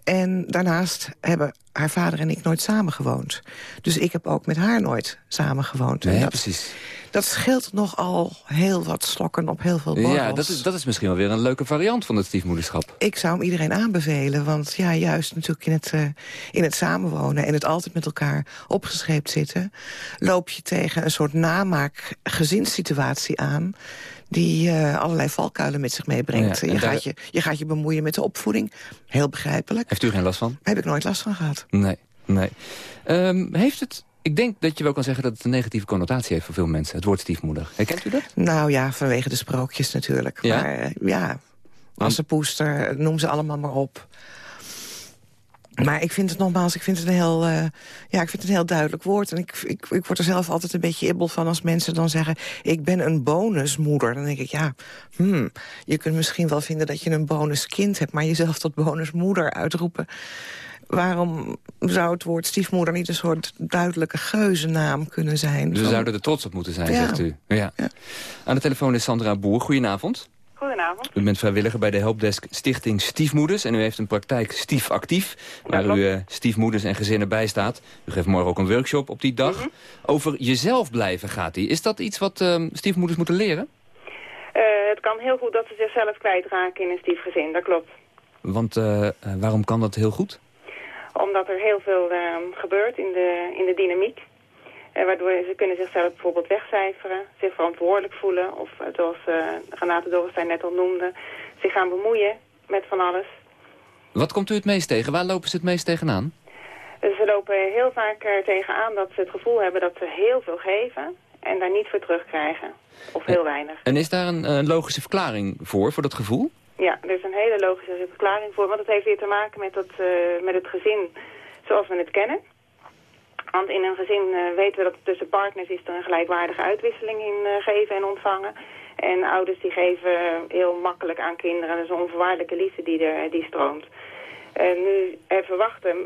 En daarnaast hebben haar vader en ik nooit samen gewoond. Dus ik heb ook met haar nooit samen gewoond. Nee, dat, precies. dat scheelt nogal heel wat slokken op heel veel borrels. Ja, dat is, dat is misschien wel weer een leuke variant van het stiefmoederschap. Ik zou hem iedereen aanbevelen, want ja, juist natuurlijk in het, eh, in het samenwonen... en het altijd met elkaar opgescheept zitten... loop je tegen een soort namaak gezinssituatie aan die eh, allerlei valkuilen met zich meebrengt. Ja, je, daar- gaat je, je gaat je bemoeien met de opvoeding. Heel begrijpelijk. Heeft u geen last van? Heb ik nooit last van gehad. Nee, nee. Ehm, heeft het... Ik denk dat je wel kan zeggen dat het een negatieve connotatie heeft voor veel mensen. Het woord stiefmoeder. Herkent u dat? Nou ja, vanwege de sprookjes natuurlijk. Ja? Maar eh, ja, Assenpoester, noem ze allemaal maar op. Maar ik vind het nogmaals, ik vind het een heel, eh, ja, ik vind het een heel duidelijk woord. En ik, ik, ik word er zelf altijd een beetje ibbel van als mensen dan zeggen... ik ben een bonusmoeder. Dan denk ik, ja, hmm, je kunt misschien wel vinden dat je een bonuskind hebt... maar jezelf tot bonusmoeder uitroepen. Waarom zou het woord stiefmoeder niet een soort duidelijke geuzennaam kunnen zijn? Dus we Van- zouden er trots op moeten zijn, Ja. zegt u. Ja. Aan de telefoon is Sandra Boer. Goedenavond. Goedenavond. U bent vrijwilliger bij de helpdesk Stichting Stiefmoeders... en u heeft een praktijk Stief Actief... waar u eh, stiefmoeders en gezinnen bijstaat. U geeft morgen ook een workshop op die dag. Mhm. Over jezelf blijven gaat die. Is dat iets wat ehm, stiefmoeders moeten leren? Eh, het kan heel goed dat ze zichzelf kwijtraken in een stiefgezin, dat klopt. Want eh, waarom kan dat heel goed? Omdat er heel veel eh, gebeurt in de, in de dynamiek. Eh, waardoor ze kunnen zichzelf bijvoorbeeld wegcijferen, zich verantwoordelijk voelen. Of eh, zoals uh, Renate Dorrestein net al noemde, zich gaan bemoeien met van alles. Wat komt u het meest tegen? Waar lopen ze het meest tegenaan? Dus ze lopen heel vaak er tegenaan dat ze het gevoel hebben dat ze heel veel geven en daar niet voor terugkrijgen. Of heel weinig. En is daar een, een logische verklaring voor, voor dat gevoel? Ja, er is een hele logische verklaring voor. Want het heeft weer te maken met, dat, uh, met het gezin zoals we het kennen. Want in een gezin uh, weten we dat tussen partners is er een gelijkwaardige uitwisseling in uh, geven en ontvangen. En ouders die geven heel makkelijk aan kinderen. Dat is een onvoorwaardelijke liefde die, er, die stroomt. En nu verwachten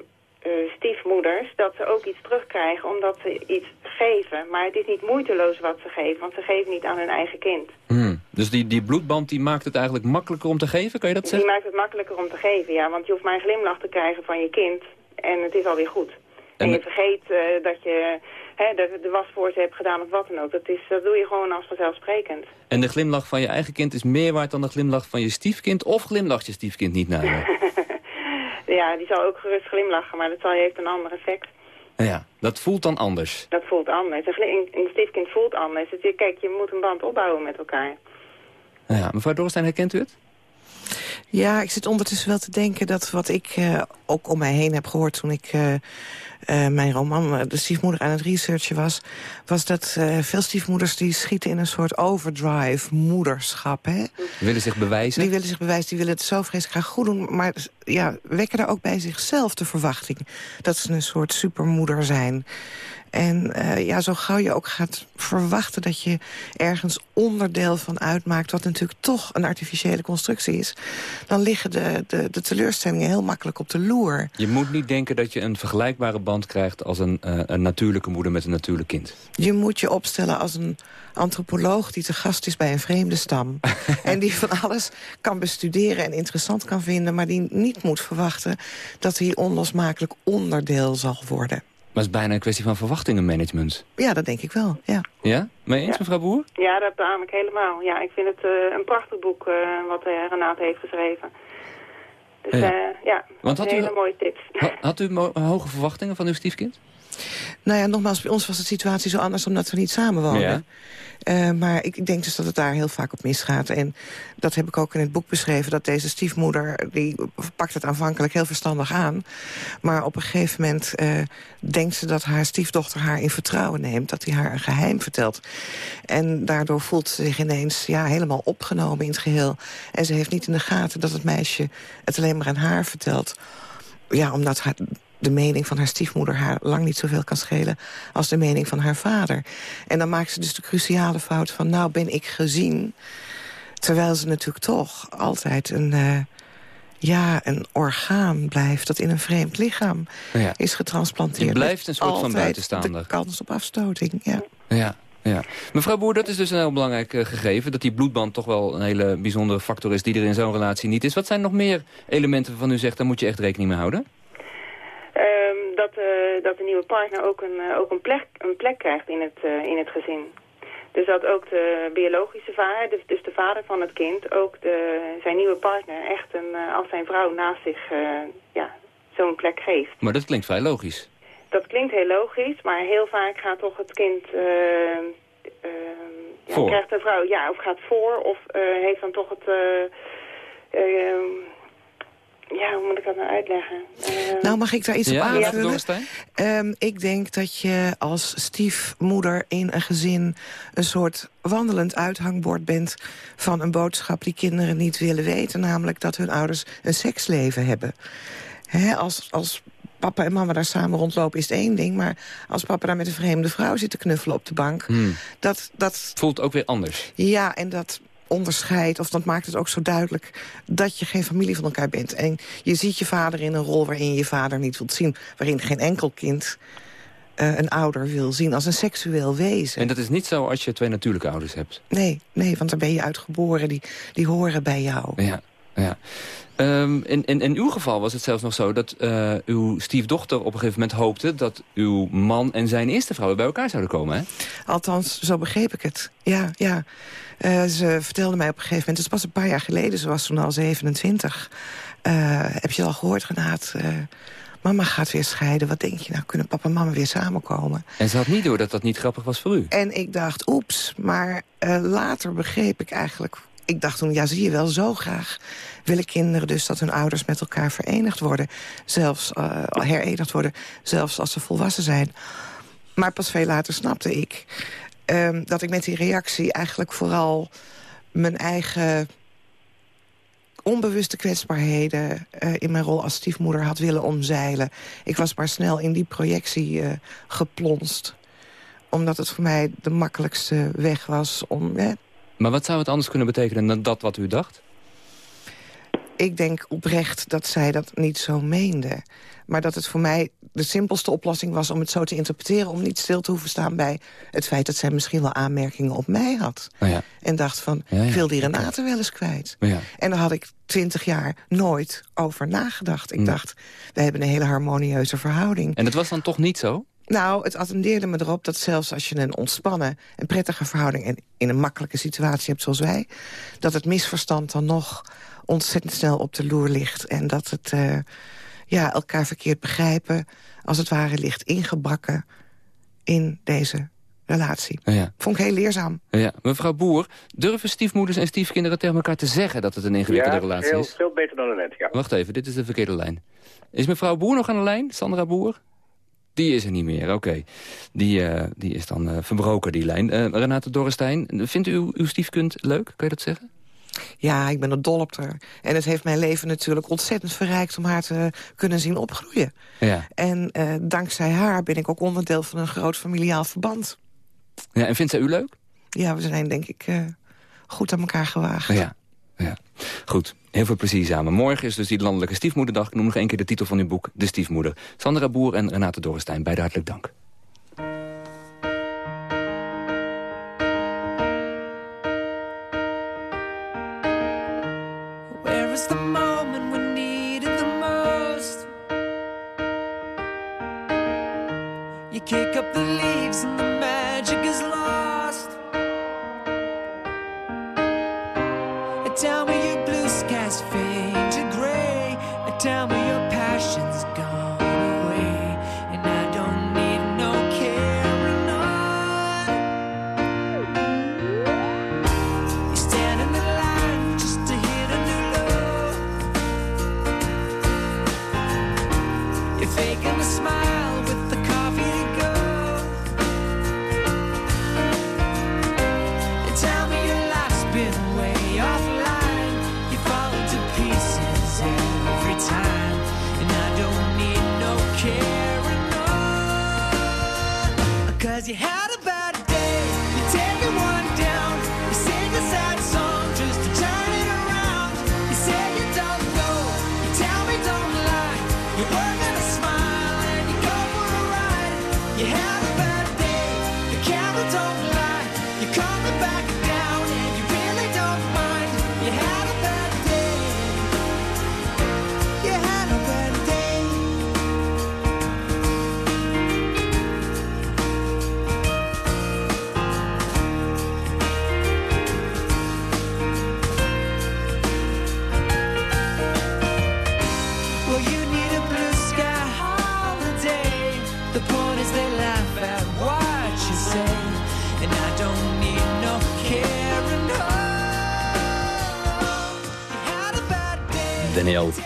stiefmoeders dat ze ook iets terugkrijgen omdat ze iets geven. Maar het is niet moeiteloos wat ze geven, want ze geven niet aan hun eigen kind. Hmm. Dus die, die bloedband die maakt het eigenlijk makkelijker om te geven, kan je dat zeggen? Die maakt het makkelijker om te geven, ja. Want je hoeft maar een glimlach te krijgen van je kind en het is alweer goed. En, en je vergeet uh, dat je hè, de, de was voor ze hebt gedaan of wat dan ook. Dat, is, dat doe je gewoon als vanzelfsprekend. En de glimlach van je eigen kind is meer waard dan de glimlach van je stiefkind? Of glimlacht je stiefkind niet naar je? (laughs) ja, die zal ook gerust glimlachen, maar dat zal, heeft een ander effect. Ja, dat voelt dan anders. Dat voelt anders. Een, een stiefkind voelt anders. Dus je, kijk, je moet een band opbouwen met elkaar. Ja, mevrouw Dorstein, herkent u het? Ja, ik zit ondertussen wel te denken dat wat ik uh, ook om mij heen heb gehoord... toen ik uh, uh, mijn roman De stiefmoeder aan het researchen was... was dat veel stiefmoeders die schieten in een soort overdrive moederschap. Hè? Die willen zich bewijzen? Die willen zich bewijzen, die willen het zo vreselijk graag goed doen... maar ja, wekken daar ook bij zichzelf de verwachting... dat ze een soort supermoeder zijn... En uh, ja, zo gauw je ook gaat verwachten dat je ergens onderdeel van uitmaakt... wat natuurlijk toch een artificiële constructie is... dan liggen de, de, de teleurstellingen heel makkelijk op de loer. Je moet niet denken dat je een vergelijkbare band krijgt... als een, uh, een natuurlijke moeder met een natuurlijk kind. Je moet je opstellen als een antropoloog die te gast is bij een vreemde stam. (laughs) en die van alles kan bestuderen en interessant kan vinden... maar die niet moet verwachten dat hij onlosmakelijk onderdeel zal worden. Maar het is bijna een kwestie van verwachtingenmanagement. Ja, dat denk ik wel, ja. Ja? Mee eens, ja. mevrouw Boer? Ja, dat beaam ik helemaal. Ja, ik vind het uh, een prachtig boek uh, wat uh, Renate heeft geschreven. Dus ja, ja Want had hele u, mooie tips. Had u hoge verwachtingen van uw stiefkind? Nou ja, nogmaals, bij ons was de situatie zo anders omdat we niet samenwonen. Ja. Uh, maar ik, ik denk dus dat het daar heel vaak op misgaat. En dat heb ik ook in het boek beschreven. Dat deze stiefmoeder, die pakt het aanvankelijk heel verstandig aan. Maar op een gegeven moment uh, denkt ze dat haar stiefdochter haar in vertrouwen neemt. Dat hij haar een geheim vertelt. En daardoor voelt ze zich ineens ja, helemaal opgenomen in het geheel. En ze heeft niet in de gaten dat het meisje het alleen maar aan haar vertelt. Ja, omdat haar, de mening van haar stiefmoeder haar lang niet zoveel kan schelen... als de mening van haar vader. En dan maakt ze dus de cruciale fout van... nou ben ik gezien, terwijl ze natuurlijk toch altijd een... Uh, ja, een orgaan blijft dat in een vreemd lichaam ja. is getransplanteerd. Je blijft een soort van buitenstaander. de kans op afstoting, ja. Ja, Ja. Mevrouw Boer, dat is dus een heel belangrijk eh, gegeven... dat die bloedband toch wel een hele bijzondere factor is... die er in zo'n relatie niet is. Wat zijn nog meer elementen waarvan u zegt... daar moet je echt rekening mee houden? Ehm, dat, eh, dat de nieuwe partner ook een, eh, ook een, plek, een plek krijgt in het, eh, in het gezin. Dus dat ook de biologische vader, dus, dus de vader van het kind, ook de, zijn nieuwe partner echt een, als zijn vrouw naast zich ja, zo'n plek geeft. Maar dat klinkt vrij logisch. Dat klinkt heel logisch, maar heel vaak gaat toch het kind... eh, ehm, ja, krijgt de vrouw, ja, of gaat voor, of heeft dan toch het... ja, hoe moet ik dat nou uitleggen? Eh, Nou, mag ik daar iets Ja, op aanvullen? Ehm, ik denk dat je als stiefmoeder in een gezin... een soort wandelend uithangbord bent van een boodschap... die kinderen niet willen weten, namelijk dat hun ouders een seksleven hebben. Hè, als, als papa en mama daar samen rondlopen is het één ding... maar als papa daar met een vreemde vrouw zit te knuffelen op de bank... Hmm. dat, dat Voelt ook weer anders. ja, en dat onderscheidt, of dat maakt het ook zo duidelijk... dat je geen familie van elkaar bent. En je ziet je vader in een rol waarin je je vader niet wilt zien. Waarin geen enkel kind eh, een ouder wil zien als een seksueel wezen. En dat is niet zo als je twee natuurlijke ouders hebt. Nee, nee, want daar ben je uitgeboren. Die, die horen bij jou. Ja, ja. Ehm, in, in, in uw geval was het zelfs nog zo dat eh, uw stiefdochter op een gegeven moment hoopte... dat uw man en zijn eerste vrouw bij elkaar zouden komen, hè? Althans, zo begreep ik het. Ja, ja. Eh, ze vertelde mij op een gegeven moment... het is pas een paar jaar geleden, ze was toen al 27... Eh, heb je al gehoord, Renaat? Mama gaat weer scheiden. Wat denk je nou? Kunnen papa en mama weer samenkomen? En ze had niet door dat dat niet grappig was voor u. En ik dacht, oeps. Maar later begreep ik eigenlijk... Ik dacht toen, ja, zie je wel, zo graag willen kinderen dus dat hun ouders met elkaar verenigd worden. Zelfs eh herenigd worden, zelfs als ze volwassen zijn. Maar pas veel later snapte ik ehm, dat ik met die reactie eigenlijk vooral mijn eigen onbewuste kwetsbaarheden eh, in mijn rol als stiefmoeder had willen omzeilen. Ik was maar snel in die projectie eh, geplonst. Omdat het voor mij de makkelijkste weg was om... Maar wat zou het anders kunnen betekenen dan dat wat u dacht? ik denk oprecht dat zij dat niet zo meende. Maar dat het voor mij de simpelste oplossing was om het zo te interpreteren... om niet stil te hoeven staan bij het feit dat zij misschien wel aanmerkingen op mij had. Oh ja. En dacht van, Ja, ja. ik wil die Renate wel eens kwijt. Ja. En daar had ik twintig jaar nooit over nagedacht. Ik Nee. dacht, we hebben een hele harmonieuze verhouding. En dat was dan toch niet zo? Nou, het attendeerde me erop dat zelfs als je een ontspannen... en prettige verhouding en in een makkelijke situatie hebt zoals wij... dat het misverstand dan nog ontzettend snel op de loer ligt. En dat het eh, ja, elkaar verkeerd begrijpen... als het ware ligt ingebakken in deze relatie. Ja. Vond ik heel leerzaam. Ja, mevrouw Boer, durven stiefmoeders en stiefkinderen tegen elkaar te zeggen dat het een ingewikkelde ja, relatie is? veel beter dan net, ja. Wacht even, dit is de verkeerde lijn. Is mevrouw Boer nog aan de lijn? Sandra Boer? Die is er niet meer, oké. Die, eh, die is dan eh, verbroken, die lijn. Eh, Renate Dorrestein, vindt u uw, uw stiefkind leuk? Kan je dat zeggen? Ja, ik ben er dol op haar. En het heeft mijn leven natuurlijk ontzettend verrijkt... om haar te kunnen zien opgroeien. Ja. En dankzij haar ben ik ook onderdeel van een groot familiaal verband. ja en vindt zij u leuk? Ja, we zijn denk ik goed aan elkaar gewaagd. Ja. Ja. Goed, heel veel plezier samen. Morgen is dus die landelijke stiefmoederdag. Ik noem nog één keer de titel van uw boek, De Stiefmoeder. Sandra Boer en Renate Dorrestein, beide hartelijk dank. Kick up the leaves and magic is.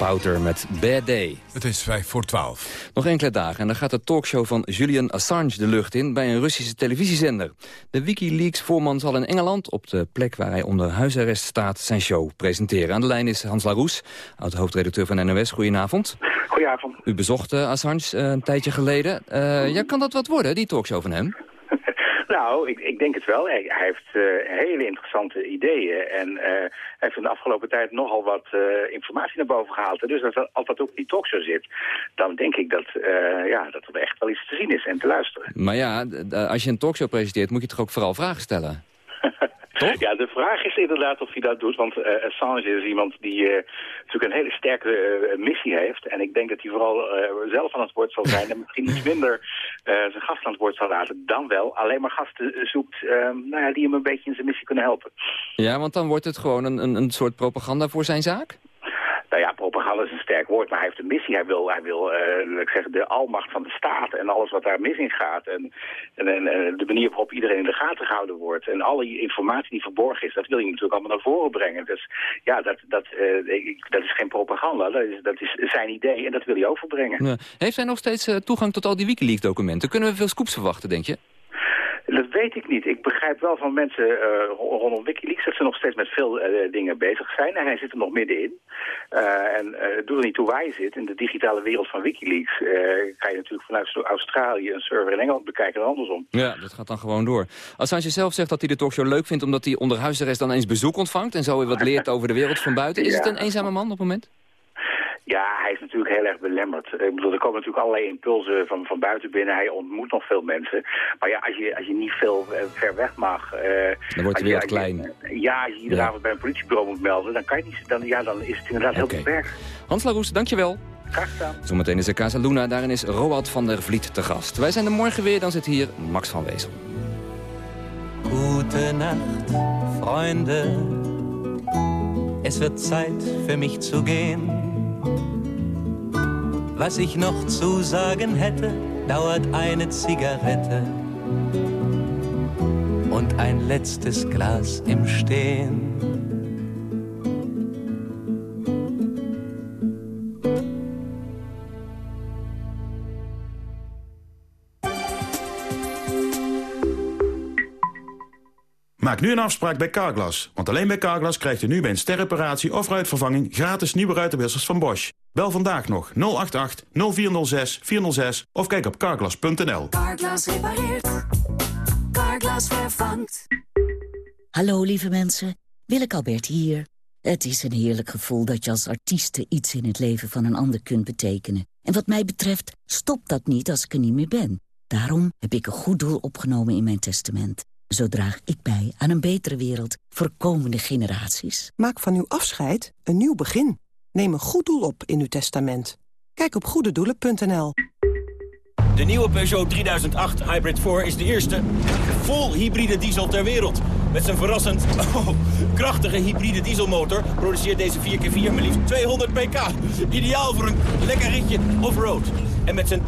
Pouter met Bad Day. Het is vijf voor twaalf. Nog enkele dagen en dan gaat de talkshow van Julian Assange de lucht in... bij een Russische televisiezender. De Wikileaks-voorman zal in Engeland, op de plek waar hij onder huisarrest staat... zijn show presenteren. Aan de lijn is Hans Laroes, oud-hoofdredacteur van NOS. Goedenavond. Goedenavond. U bezocht uh, Assange uh, een tijdje geleden. Uh, ja, kan dat wat worden, die talkshow van hem? Nou, ik, ik, denk het wel. Hij, hij heeft uh, hele interessante ideeën. En uh, hij heeft in de afgelopen tijd nogal wat uh, informatie naar boven gehaald. Dus als, als dat ook in die talkshow zit, dan denk ik dat, ja, dat er echt wel iets te zien is en te luisteren. Maar ja, als je een talkshow presenteert, moet je toch ook vooral vragen stellen? (laughs) Toch? Ja, de vraag is inderdaad of hij dat doet. Want uh, Assange is iemand die uh, natuurlijk een hele sterke uh, missie heeft. En ik denk dat hij vooral zelf aan het woord zal zijn... en misschien iets minder zijn gast aan het woord zal laten. Dan wel alleen maar gasten zoekt nou ja, die hem een beetje in zijn missie kunnen helpen. Ja, want dan wordt het gewoon een, een, een soort propaganda voor zijn zaak? Nou ja, propaganda is een sterk woord, maar hij heeft een missie. Hij wil, hij wil uh, ik zeg, de almacht van de staat en alles wat daar mis in gaat. En, en, en, de manier waarop iedereen in de gaten gehouden wordt. En alle informatie die verborgen is, dat wil je natuurlijk allemaal naar voren brengen. Dus ja, dat, dat, uh, dat is geen propaganda. Dat is, dat is zijn idee en dat wil hij overbrengen. Heeft hij nog steeds uh, toegang tot al die Wikileaks-documenten? Kunnen we veel scoops verwachten, denk je? Dat weet ik niet. Ik begrijp wel van mensen uh, rondom Wikileaks dat ze nog steeds met veel uh, dingen bezig zijn. En hij zit er nog middenin. Uh, en het doet er niet toe waar je zit. In de digitale wereld van Wikileaks kan je natuurlijk vanuit Australië een server in Engeland bekijken en andersom. Ja, dat gaat dan gewoon door. Assange zelf zegt dat hij de talkshow leuk vindt omdat hij onder huisarrest dan eens bezoek ontvangt en zo weer wat (laughs) leert over de wereld van buiten. Is ja. het een eenzame man op het moment? Ja, hij is natuurlijk heel erg belemmerd. Ik bedoel, er komen natuurlijk allerlei impulsen van, van buiten binnen. Hij ontmoet nog veel mensen. Maar ja, als je, als je niet veel uh, ver weg mag... Uh, dan wordt hij weer klein. Je, ja, als je iedere ja. avond bij een politiebureau moet melden... dan, kan je niet, dan, ja, dan is het inderdaad okay. heel beperkt. Hans Laroes, dankjewel. Graag gedaan. Zometeen is er Casa Luna, daarin is Roald van der Vliet te gast. Wij zijn er morgen weer, dan zit hier Max van Wezel. Gute Nacht, Freunde. Es wird Zeit für mich zu gehen. Was ich noch zu sagen hätte, dauert eine Zigarette und ein letztes Glas im Stehen. Maak nu een afspraak bij Carglass. Want alleen bij Carglass krijgt u nu bij een sterreparatie of ruitvervanging... gratis nieuwe ruitenwissers van Bosch. Bel vandaag nog 088 0406 406 of kijk op carglass.nl. Carglass repareert. Carglass vervangt. Hallo lieve mensen, Willeke Albert hier. Het is een heerlijk gevoel dat je als artieste iets in het leven van een ander kunt betekenen. En wat mij betreft stopt dat niet als ik er niet meer ben. Daarom heb ik een goed doel opgenomen in mijn testament. Zo draag ik bij aan een betere wereld voor komende generaties. Maak van uw afscheid een nieuw begin. Neem een goed doel op in uw testament. Kijk op goededoelen.nl. De nieuwe Peugeot 3008 Hybrid 4 is de eerste vol hybride diesel ter wereld. Met zijn verrassend (laughs) oh, krachtige hybride dieselmotor produceert deze 4x4 maar liefst 200 pk. Ideaal voor een lekker ritje off-road. En met zijn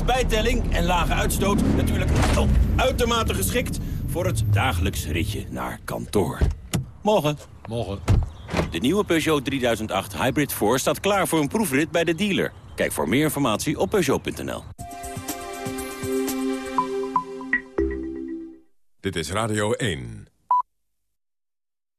20% bijtelling en lage uitstoot natuurlijk oh, uitermate geschikt voor het dagelijks ritje naar kantoor. Morgen. Morgen. De nieuwe Peugeot 3008 Hybrid 4 staat klaar voor een proefrit bij de dealer. Kijk voor meer informatie op Peugeot.nl. Dit is Radio 1.